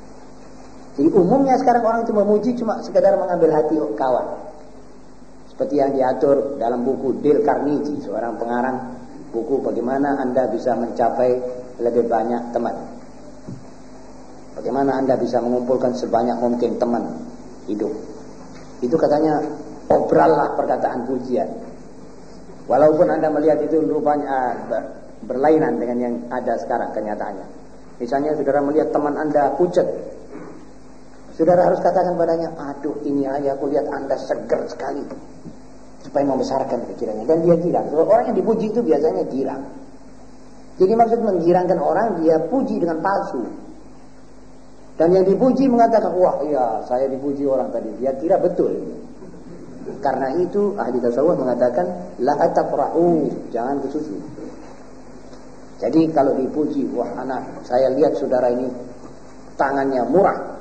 Jadi umumnya sekarang orang itu memuji cuma sekedar mengambil hati kawan. Seperti yang diatur dalam buku Dale Carnegie, seorang pengarang buku bagaimana Anda bisa mencapai lebih banyak teman. Bagaimana Anda bisa mengumpulkan sebanyak mungkin teman hidup. Itu katanya obrallah perkataan pujian. Walaupun Anda melihat itu rupanya uh, berlainan dengan yang ada sekarang kenyataannya. Misalnya saudara melihat teman Anda pucat. Saudara harus katakan padanya, aduh ini aja aku lihat Anda seger sekali. Supaya membesarkan pikirannya. Dan dia girang. Orang yang dipuji itu biasanya girang. Jadi maksud menggirangkan orang, dia puji dengan palsu. Dan yang dipuji mengatakan, wah iya saya dipuji orang tadi. Dia kira betul. Karena itu ahli tasawuf mengatakan la atafrahu, jangan bersusu. Jadi kalau dipuji, wah anak, saya lihat saudara ini tangannya murah.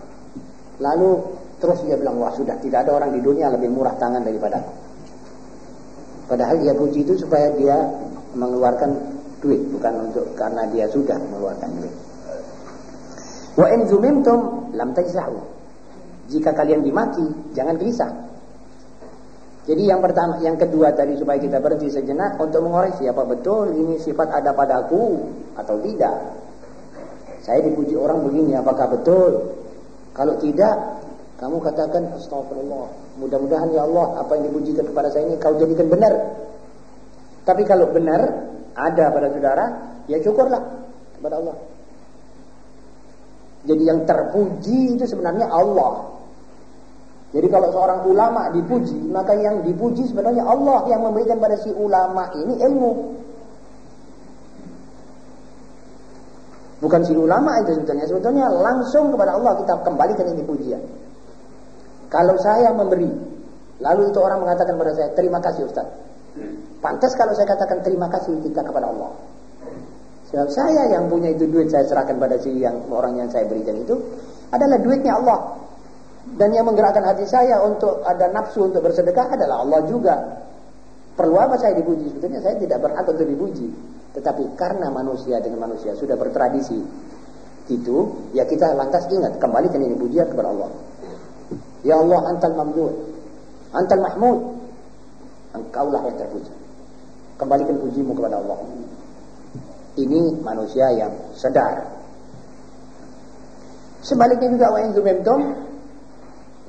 Lalu terus dia bilang, wah sudah tidak ada orang di dunia lebih murah tangan daripada Padahal dia puji itu supaya dia mengeluarkan duit, bukan untuk karena dia sudah mengeluarkan duit. Wa in zumimtum lam tajzahu. Jika kalian dimaki, jangan gelisah. Jadi yang pertama, yang kedua tadi supaya kita berhenti sejenak untuk mengoreksi apa betul ini sifat ada padaku atau tidak. Saya dipuji orang begini, apakah betul? Kalau tidak, kamu katakan astagfirullah. Mudah-mudahan ya Allah apa yang dipujikan kepada saya ini kau jadikan benar. Tapi kalau benar ada pada saudara, ya syukurlah kepada Allah. Jadi yang terpuji itu sebenarnya Allah. Jadi kalau seorang ulama dipuji, maka yang dipuji sebenarnya Allah yang memberikan pada si ulama ini ilmu. Bukan si ulama itu sebetulnya, sebetulnya langsung kepada Allah kita kembalikan ini pujian. Kalau saya memberi, lalu itu orang mengatakan kepada saya, terima kasih Ustaz. Pantas kalau saya katakan terima kasih kita kepada Allah. Sebab saya yang punya itu duit saya serahkan pada si yang orang yang saya berikan itu adalah duitnya Allah. Dan yang menggerakkan hati saya untuk ada nafsu untuk bersedekah adalah Allah juga. Perlu apa saya dipuji? Sebetulnya saya tidak berhak untuk dipuji. Tetapi karena manusia dengan manusia sudah bertradisi itu, ya kita lantas ingat kembalikan ini pujian kepada Allah. Ya Allah, antal mamdud, antal mahmud. Engkaulah yang terpuji. Kembalikan pujimu kepada Allah. Ini manusia yang sedar. Sebaliknya juga wa in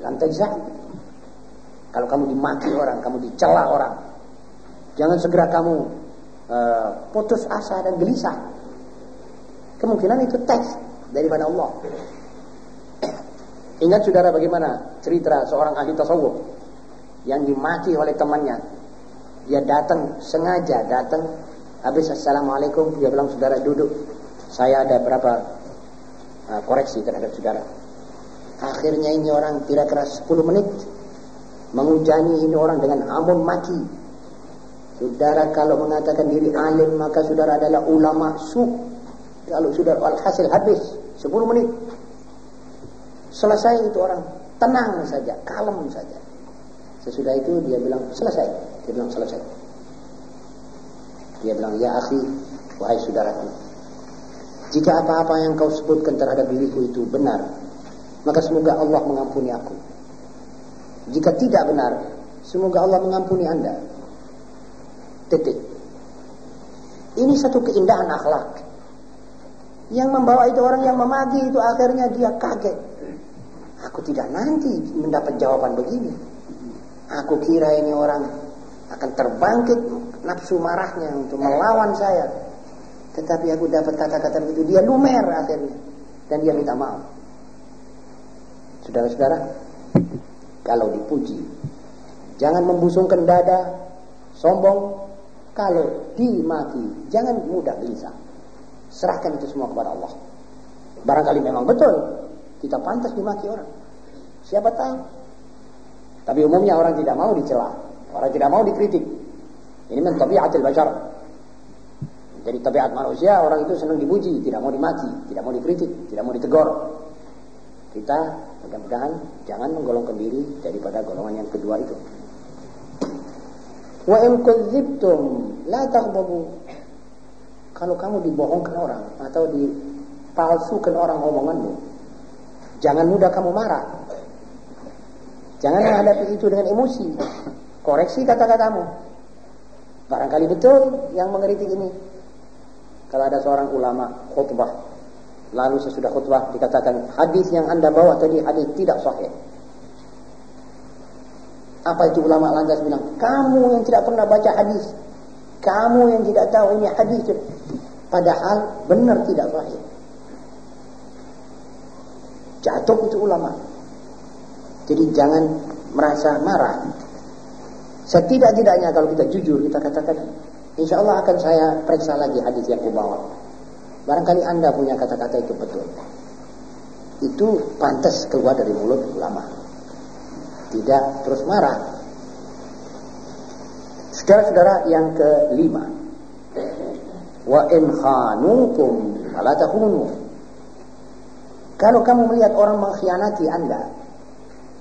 lantai zat. Kalau kamu dimaki orang, kamu dicela orang, jangan segera kamu uh, putus asa dan gelisah. Kemungkinan itu tes daripada Allah. [COUGHS] Ingat saudara bagaimana cerita seorang ahli tasawuf yang dimaki oleh temannya. Dia datang sengaja datang habis assalamualaikum dia bilang saudara duduk. Saya ada berapa uh, koreksi terhadap saudara. Akhirnya ini orang kira-kira 10 menit mengujani ini orang dengan amun maki. Saudara kalau mengatakan diri alim maka saudara adalah ulama su. Kalau saudara alhasil habis 10 menit. Selesai itu orang tenang saja, kalem saja. Sesudah itu dia bilang selesai. Dia bilang selesai. Dia bilang ya akhi, wahai saudaraku. Jika apa-apa yang kau sebutkan terhadap diriku itu benar, maka semoga Allah mengampuni aku. Jika tidak benar, semoga Allah mengampuni anda. Titik. Ini satu keindahan akhlak. Yang membawa itu orang yang memagi itu akhirnya dia kaget. Aku tidak nanti mendapat jawaban begini. Aku kira ini orang akan terbangkit nafsu marahnya untuk melawan saya. Tetapi aku dapat kata-kata begitu, dia lumer akhirnya. Dan dia minta maaf. Saudara-saudara, kalau dipuji, jangan membusungkan dada, sombong. Kalau dimaki, jangan mudah gelisah. Serahkan itu semua kepada Allah. Barangkali memang betul, kita pantas dimaki orang. Siapa tahu? Tapi umumnya orang tidak mau dicela, orang tidak mau dikritik. Ini men tabiatul bashar. Jadi tabiat manusia orang itu senang dipuji, tidak mau dimaki, tidak mau dikritik, tidak mau ditegur. Kita mudah-mudahan jangan menggolongkan diri daripada golongan yang kedua itu. Wa in kudzibtum la taghdabu. Kalau kamu dibohongkan orang atau dipalsukan orang omonganmu, jangan mudah kamu marah. Jangan menghadapi itu dengan emosi. Koreksi kata-katamu. Barangkali betul yang mengeritik ini. Kalau ada seorang ulama khutbah, lalu sesudah khutbah dikatakan hadis yang anda bawa tadi hadis tidak sahih. Apa itu ulama lantas bilang? Kamu yang tidak pernah baca hadis, kamu yang tidak tahu ini hadis, padahal benar tidak sahih. Jatuh itu ulama. Jadi jangan merasa marah. Setidak-tidaknya kalau kita jujur, kita katakan, insya Allah akan saya periksa lagi hadis yang kubawa. Barangkali anda punya kata-kata itu betul. Itu pantas keluar dari mulut ulama. Tidak terus marah. Saudara-saudara yang kelima. Wa in khanukum fala Kalau kamu melihat orang mengkhianati Anda,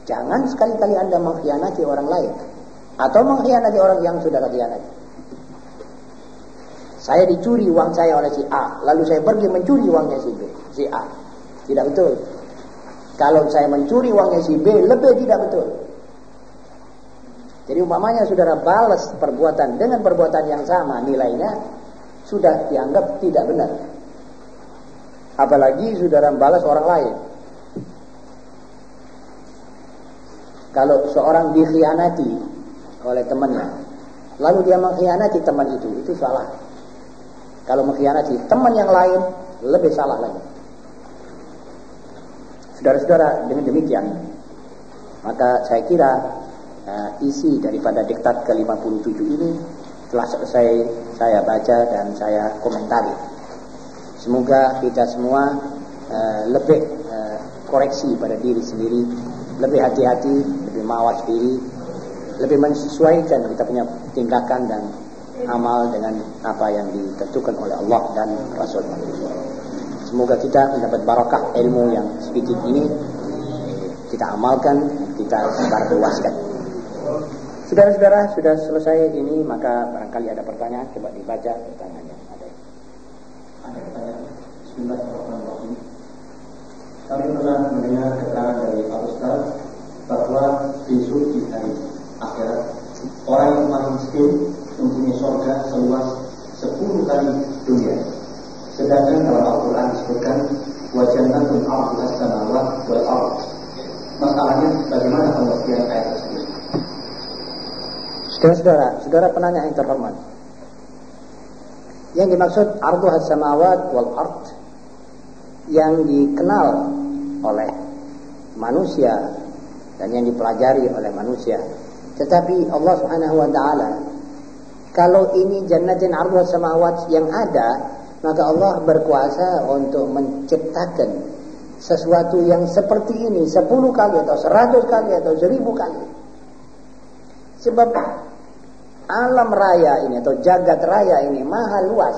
Jangan sekali-kali Anda mengkhianati orang lain atau mengkhianati orang yang sudah khianati. Saya dicuri uang saya oleh si A, lalu saya pergi mencuri uangnya si B, si A. Tidak betul. Kalau saya mencuri uangnya si B, lebih tidak betul. Jadi umpamanya saudara balas perbuatan dengan perbuatan yang sama nilainya sudah dianggap tidak benar. Apalagi saudara balas orang lain. Kalau seorang dikhianati oleh temannya, lalu dia mengkhianati teman itu, itu salah. Kalau mengkhianati teman yang lain, lebih salah lagi. Saudara-saudara, dengan demikian, maka saya kira uh, isi daripada diktat ke-57 ini telah selesai saya baca dan saya komentari. Semoga kita semua uh, lebih uh, koreksi pada diri sendiri lebih hati-hati, lebih mawas diri, lebih menyesuaikan kita punya tindakan dan amal dengan apa yang ditentukan oleh Allah dan Rasul. Semoga kita mendapat barakah ilmu yang sedikit ini kita amalkan, kita sebarluaskan. Saudara-saudara, sudah selesai ini maka barangkali ada pertanyaan, coba dibaca pertanyaannya. Ada. Ada pertanyaan. Bismillahirrahmanirrahim. Kami pernah mendengar keterangan dari Pak Ustaz bahwa besok di hari akhirat orang yang paling miskin mempunyai surga seluas 10 kali dunia. Sedangkan dalam Al-Quran disebutkan wajannatun arduha samawat wal ard. Masalahnya bagaimana pengertian ayat tersebut? Saudara-saudara, saudara penanya yang terhormat. Yang dimaksud arduha samawat wal ard yang dikenal oleh manusia dan yang dipelajari oleh manusia. Tetapi Allah Subhanahu wa taala kalau ini jannatin arduha samawat yang ada, maka Allah berkuasa untuk menciptakan sesuatu yang seperti ini sepuluh kali atau seratus kali atau seribu kali. Sebab alam raya ini atau jagat raya ini maha luas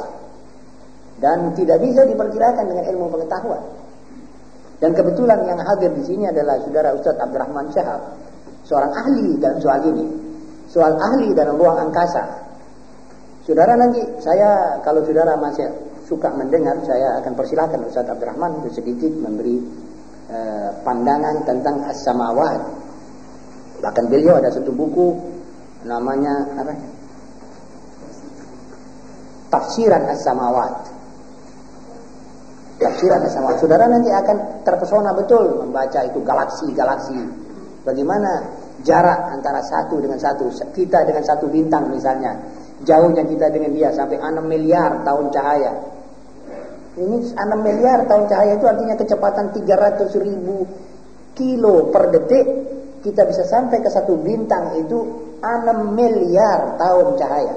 dan tidak bisa diperkirakan dengan ilmu pengetahuan. Dan kebetulan yang hadir di sini adalah saudara Ustadz Abdurrahman Syahab, seorang ahli dalam soal ini, soal ahli dalam ruang angkasa. Saudara nanti saya kalau saudara masih suka mendengar, saya akan persilahkan Ustadz Abdurrahman untuk sedikit memberi uh, pandangan tentang as-samawat. Bahkan beliau ada satu buku namanya apa? Tafsiran as-samawat tafsiran sama saudara nanti akan terpesona betul membaca itu galaksi-galaksi. Bagaimana jarak antara satu dengan satu, kita dengan satu bintang misalnya, jauhnya kita dengan dia sampai 6 miliar tahun cahaya. Ini 6 miliar tahun cahaya itu artinya kecepatan 300 ribu kilo per detik kita bisa sampai ke satu bintang itu 6 miliar tahun cahaya.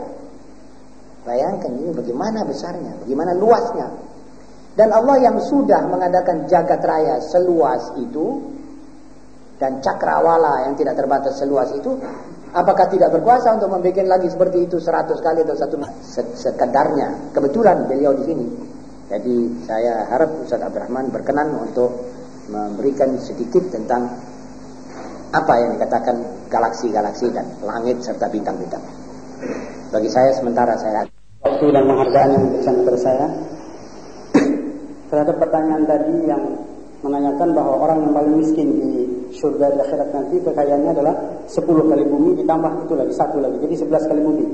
Bayangkan ini bagaimana besarnya, bagaimana luasnya. Dan Allah yang sudah mengadakan jagat raya seluas itu dan cakrawala yang tidak terbatas seluas itu, apakah tidak berkuasa untuk membuat lagi seperti itu seratus kali atau satu sekedarnya? Kebetulan beliau di sini. Jadi saya harap Ustaz Abdurrahman berkenan untuk memberikan sedikit tentang apa yang dikatakan galaksi-galaksi dan langit serta bintang-bintang. Bagi saya sementara saya waktu dan penghargaan yang diberikan kepada saya [COUGHS] terhadap pertanyaan tadi yang menanyakan bahwa orang yang paling miskin di surga di akhirat nanti kekayaannya adalah 10 kali bumi ditambah itu lagi satu lagi. Jadi 11 kali bumi.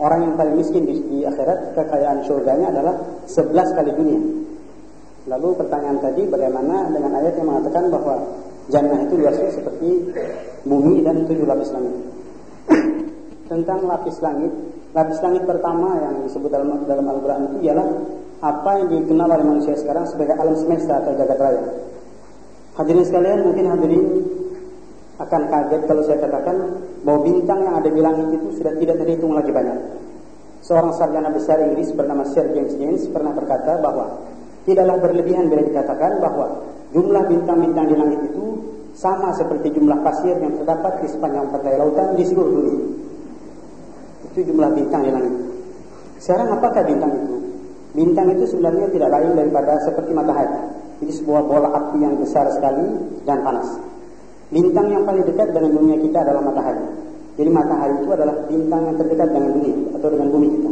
Orang yang paling miskin di, di akhirat kekayaan surganya adalah 11 kali dunia. Lalu pertanyaan tadi bagaimana dengan ayat yang mengatakan bahwa jannah itu luasnya seperti bumi dan tujuh lapis langit? [CLEARS THROAT] Tentang lapis langit lapis langit pertama yang disebut dalam dalam Al-Quran itu ialah apa yang dikenal oleh manusia sekarang sebagai alam semesta atau jagat raya. Hadirin sekalian, mungkin hadirin akan kaget kalau saya katakan bahwa bintang yang ada di langit itu sudah tidak terhitung lagi banyak. Seorang sarjana besar Inggris bernama Sir James James pernah berkata bahwa tidaklah berlebihan bila dikatakan bahwa jumlah bintang-bintang di langit itu sama seperti jumlah pasir yang terdapat di sepanjang pantai lautan di seluruh dunia. Itu jumlah bintang di langit. Sekarang apakah bintang itu? Bintang itu sebenarnya tidak lain daripada seperti matahari. Jadi sebuah bola api yang besar sekali dan panas. Bintang yang paling dekat dengan dunia kita adalah matahari. Jadi matahari itu adalah bintang yang terdekat dengan dunia atau dengan bumi kita.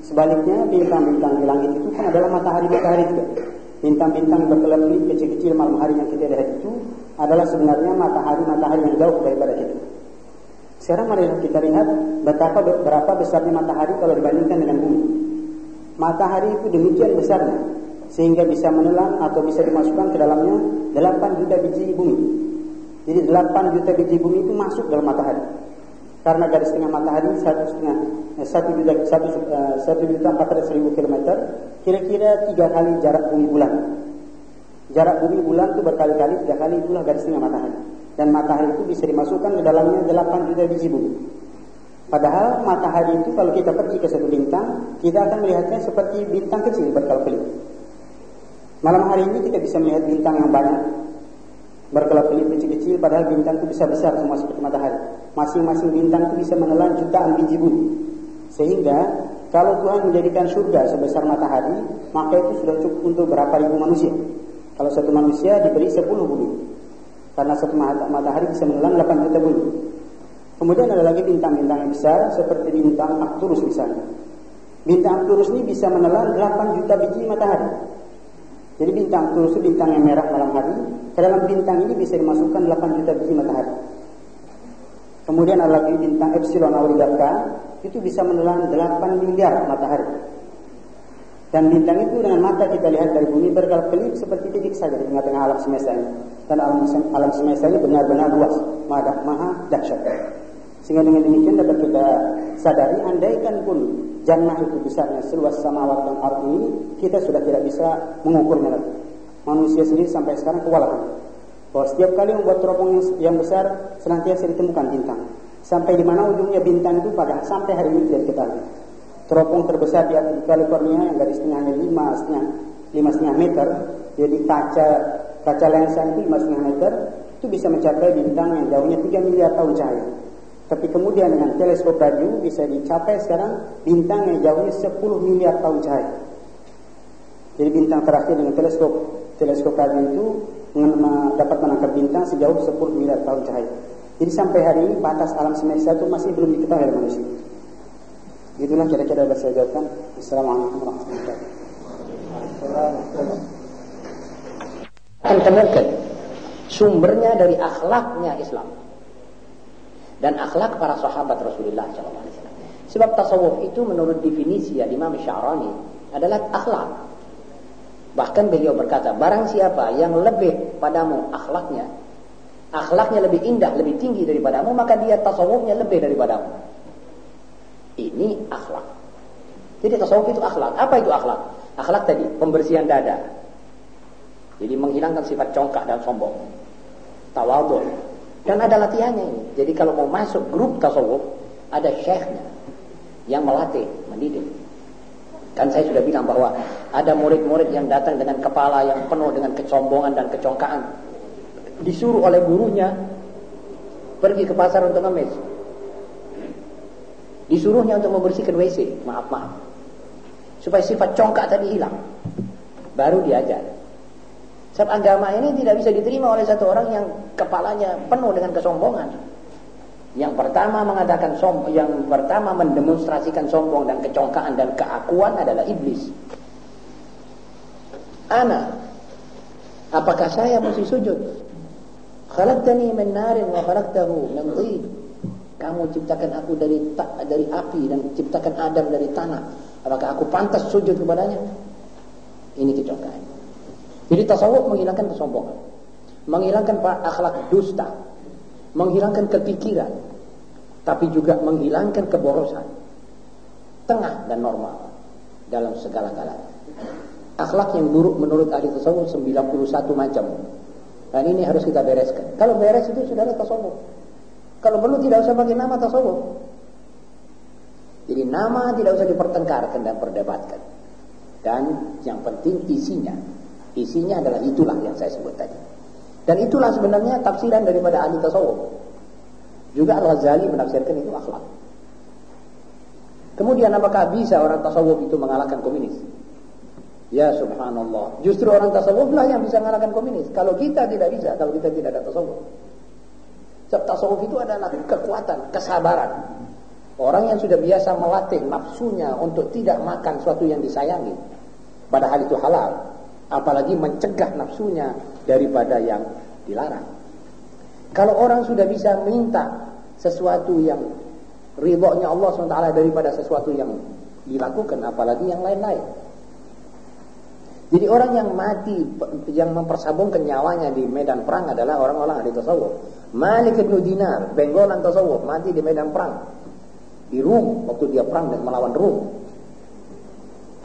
Sebaliknya bintang-bintang di langit itu kan adalah matahari-matahari juga. Bintang-bintang berkelap-kelip kecil-kecil malam hari yang kita lihat itu adalah sebenarnya matahari-matahari yang jauh daripada kita. Sekarang mari kita lihat betapa berapa besarnya matahari kalau dibandingkan dengan bumi matahari itu demikian besarnya sehingga bisa menelan atau bisa dimasukkan ke dalamnya 8 juta biji bumi. Jadi 8 juta biji bumi itu masuk dalam matahari. Karena garis tengah matahari satu setengah eh, satu juta satu eh, satu juta empat ratus ribu kilometer, kira-kira tiga kali jarak bumi bulan. Jarak bumi bulan itu berkali-kali tiga kali itulah garis tengah matahari. Dan matahari itu bisa dimasukkan ke dalamnya 8 juta biji bumi. Padahal matahari itu kalau kita pergi ke satu bintang, kita akan melihatnya seperti bintang kecil berkelap-kelip. Malam hari ini kita bisa melihat bintang yang banyak berkelap-kelip kecil-kecil, padahal bintang itu bisa besar semua seperti matahari. Masing-masing bintang itu bisa menelan jutaan biji bumi. Sehingga kalau Tuhan menjadikan surga sebesar matahari, maka itu sudah cukup untuk berapa ribu manusia. Kalau satu manusia diberi sepuluh bumi. Karena satu matahari bisa menelan 8 juta bumi. Kemudian ada lagi bintang-bintang yang besar seperti bintang Arcturus misalnya. Bintang Arcturus ini bisa menelan 8 juta biji matahari. Jadi bintang itu bintang yang merah malam hari. Ke dalam bintang ini bisa dimasukkan 8 juta biji matahari. Kemudian ada lagi bintang Epsilon Aurigaca itu bisa menelan 8 miliar matahari. Dan bintang itu dengan mata kita lihat dari bumi berkelap-kelip seperti titik saja di tengah-tengah alam semesta ini. Dan alam, alam semesta ini benar-benar luas, maha, maha dahsyat. Sehingga dengan demikian dapat kita sadari andaikan pun jannah itu besarnya seluas samawat dan ard ini kita sudah tidak bisa mengukurnya lagi. Manusia sendiri sampai sekarang kewalahan. Bahwa setiap kali membuat teropong yang, besar senantiasa ditemukan bintang. Sampai di mana ujungnya bintang itu pada sampai hari ini tidak lihat. Teropong terbesar di, di California yang garis tengahnya lima setengah lima setengah meter, jadi kaca kaca lensa itu lima setengah meter itu bisa mencapai bintang yang jauhnya 3 miliar tahun cahaya. Tapi kemudian dengan teleskop radio bisa dicapai sekarang bintang yang jauhnya 10 miliar tahun cahaya. Jadi bintang terakhir dengan teleskop teleskop kalian itu dapat menangkap bintang sejauh 10 miliar tahun cahaya. Jadi sampai hari ini batas alam semesta itu masih belum diketahui oleh manusia. Itulah kira-kira yang saya jawabkan. Assalamualaikum warahmatullahi wabarakatuh. Akan temukan sumbernya dari akhlaknya Islam dan akhlak para sahabat Rasulullah SAW. Sebab tasawuf itu menurut definisi ya Imam Syarani adalah akhlak. Bahkan beliau berkata, barang siapa yang lebih padamu akhlaknya, akhlaknya lebih indah, lebih tinggi daripadamu, maka dia tasawufnya lebih daripadamu. Ini akhlak. Jadi tasawuf itu akhlak. Apa itu akhlak? Akhlak tadi, pembersihan dada. Jadi menghilangkan sifat congkak dan sombong. Tawadhu. Dan ada latihannya ini. Jadi kalau mau masuk grup tasawuf, ada syekhnya yang melatih, mendidik. Kan saya sudah bilang bahwa ada murid-murid yang datang dengan kepala yang penuh dengan kesombongan dan kecongkaan. Disuruh oleh gurunya pergi ke pasar untuk ngemis. Disuruhnya untuk membersihkan WC, maaf maaf. Supaya sifat congkak tadi hilang. Baru diajar. Sebab agama ini tidak bisa diterima oleh satu orang yang kepalanya penuh dengan kesombongan. Yang pertama mengadakan som yang pertama mendemonstrasikan sombong dan kecongkaan dan keakuan adalah iblis. Ana apakah saya mesti sujud? Khalaqtani min narin wa khalaqtahu min tin. Kamu ciptakan aku dari dari api dan ciptakan Adam dari tanah. Apakah aku pantas sujud kepadanya? Ini kecongkaan. Jadi tasawuf menghilangkan kesombongan, menghilangkan akhlak dusta, menghilangkan kepikiran, tapi juga menghilangkan keborosan, tengah dan normal dalam segala galanya. Akhlak yang buruk menurut ahli tasawuf 91 macam. Dan ini harus kita bereskan. Kalau beres itu sudah ada tasawuf. Kalau perlu tidak usah pakai nama tasawuf. Jadi nama tidak usah dipertengkarkan dan perdebatkan. Dan yang penting isinya. Isinya adalah itulah yang saya sebut tadi. Dan itulah sebenarnya tafsiran daripada ahli tasawuf. Juga Al-Ghazali menafsirkan itu akhlak. Kemudian apakah bisa orang tasawuf itu mengalahkan komunis? Ya subhanallah. Justru orang tasawuf lah yang bisa mengalahkan komunis. Kalau kita tidak bisa, kalau kita tidak ada tasawuf. Sebab tasawuf itu adalah kekuatan, kesabaran. Orang yang sudah biasa melatih nafsunya untuk tidak makan sesuatu yang disayangi. Padahal itu halal apalagi mencegah nafsunya daripada yang dilarang. Kalau orang sudah bisa minta sesuatu yang ridhonya Allah SWT daripada sesuatu yang dilakukan, apalagi yang lain-lain. Jadi orang yang mati, yang mempersabungkan nyawanya di medan perang adalah orang-orang ahli tasawuf. Malik ibn Dinar, benggolan tasawuf, mati di medan perang. Di Rum, waktu dia perang dan melawan Rum.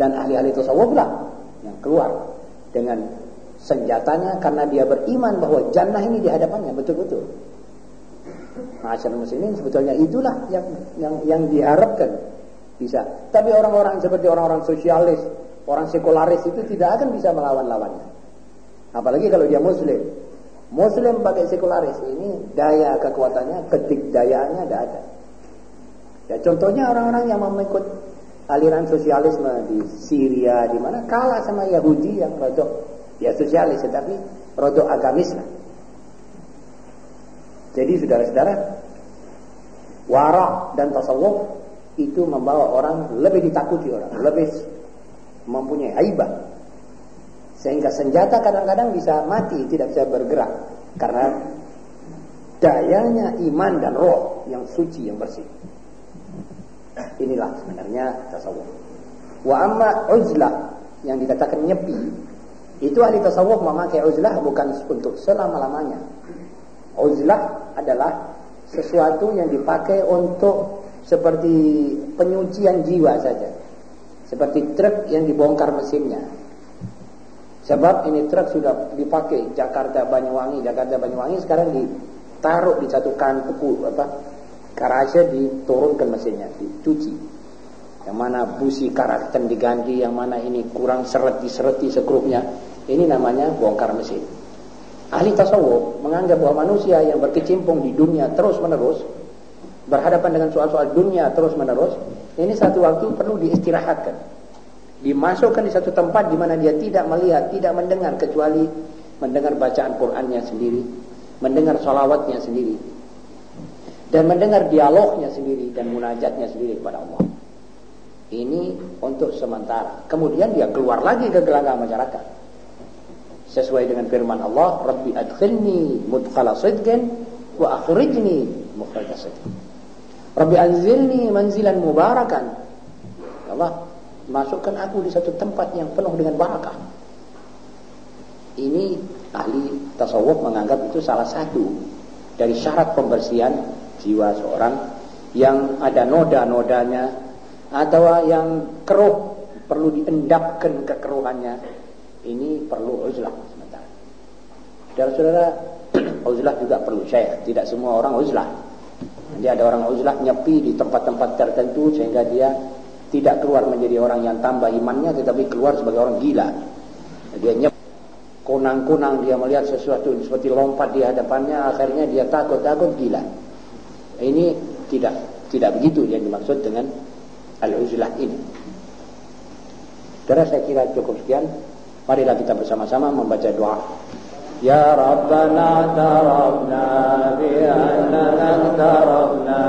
Dan ahli-ahli tasawuf lah yang keluar dengan senjatanya karena dia beriman bahwa jannah ini di hadapannya betul-betul. Masyarakat muslimin sebetulnya itulah yang yang yang diharapkan bisa. Tapi orang-orang seperti orang-orang sosialis, orang sekularis itu tidak akan bisa melawan lawannya. Apalagi kalau dia muslim. Muslim pakai sekularis ini daya kekuatannya, ketik dayaannya tidak ada. Ya contohnya orang-orang yang mengikut aliran sosialisme di Syria di mana kalah sama Yahudi yang rodok ya sosialis tetapi rodok agamis lah. Jadi saudara-saudara, warak dan tasawuf itu membawa orang lebih ditakuti orang, lebih mempunyai haibah. Sehingga senjata kadang-kadang bisa mati, tidak bisa bergerak karena dayanya iman dan roh yang suci yang bersih. Inilah sebenarnya tasawuf. Wa amma uzlah yang dikatakan nyepi, itu ahli tasawuf memakai uzlah bukan untuk selama-lamanya. Uzlah adalah sesuatu yang dipakai untuk seperti penyucian jiwa saja. Seperti truk yang dibongkar mesinnya. Sebab ini truk sudah dipakai Jakarta Banyuwangi, Jakarta Banyuwangi sekarang ditaruh di satu kan apa Karasnya diturunkan mesinnya, dicuci. Yang mana busi karakter diganti, yang mana ini kurang seret disereti sekrupnya. Ini namanya bongkar mesin. Ahli tasawuf menganggap bahwa manusia yang berkecimpung di dunia terus menerus, berhadapan dengan soal-soal dunia terus menerus, ini satu waktu perlu diistirahatkan. Dimasukkan di satu tempat di mana dia tidak melihat, tidak mendengar kecuali mendengar bacaan Qur'annya sendiri, mendengar salawatnya sendiri, dan mendengar dialognya sendiri dan munajatnya sendiri kepada Allah. Ini untuk sementara. Kemudian dia keluar lagi ke gelanggang masyarakat. Sesuai dengan firman Allah, Rabbi adkhilni mudkhala sidqin wa akhrijni mukhraja sidqin. Rabbi anzilni manzilan mubarakan. Ya Allah, masukkan aku di satu tempat yang penuh dengan barakah. Ini ahli tasawuf menganggap itu salah satu dari syarat pembersihan jiwa seorang yang ada noda-nodanya atau yang keruh perlu diendapkan kekeruhannya ini perlu uzlah sementara. Dan saudara [CLEARS THROAT] uzlah juga perlu syekh, tidak semua orang uzlah. Nanti ada orang uzlah nyepi di tempat-tempat tertentu sehingga dia tidak keluar menjadi orang yang tambah imannya tetapi keluar sebagai orang gila dia nyep kunang-kunang dia melihat sesuatu seperti lompat di hadapannya akhirnya dia takut-takut gila ini tidak tidak begitu yang dimaksud dengan al-uzlah ini. Karena saya kira cukup sekian. Marilah kita bersama-sama membaca doa. Ya Rabbana tarabna bi annana tarabna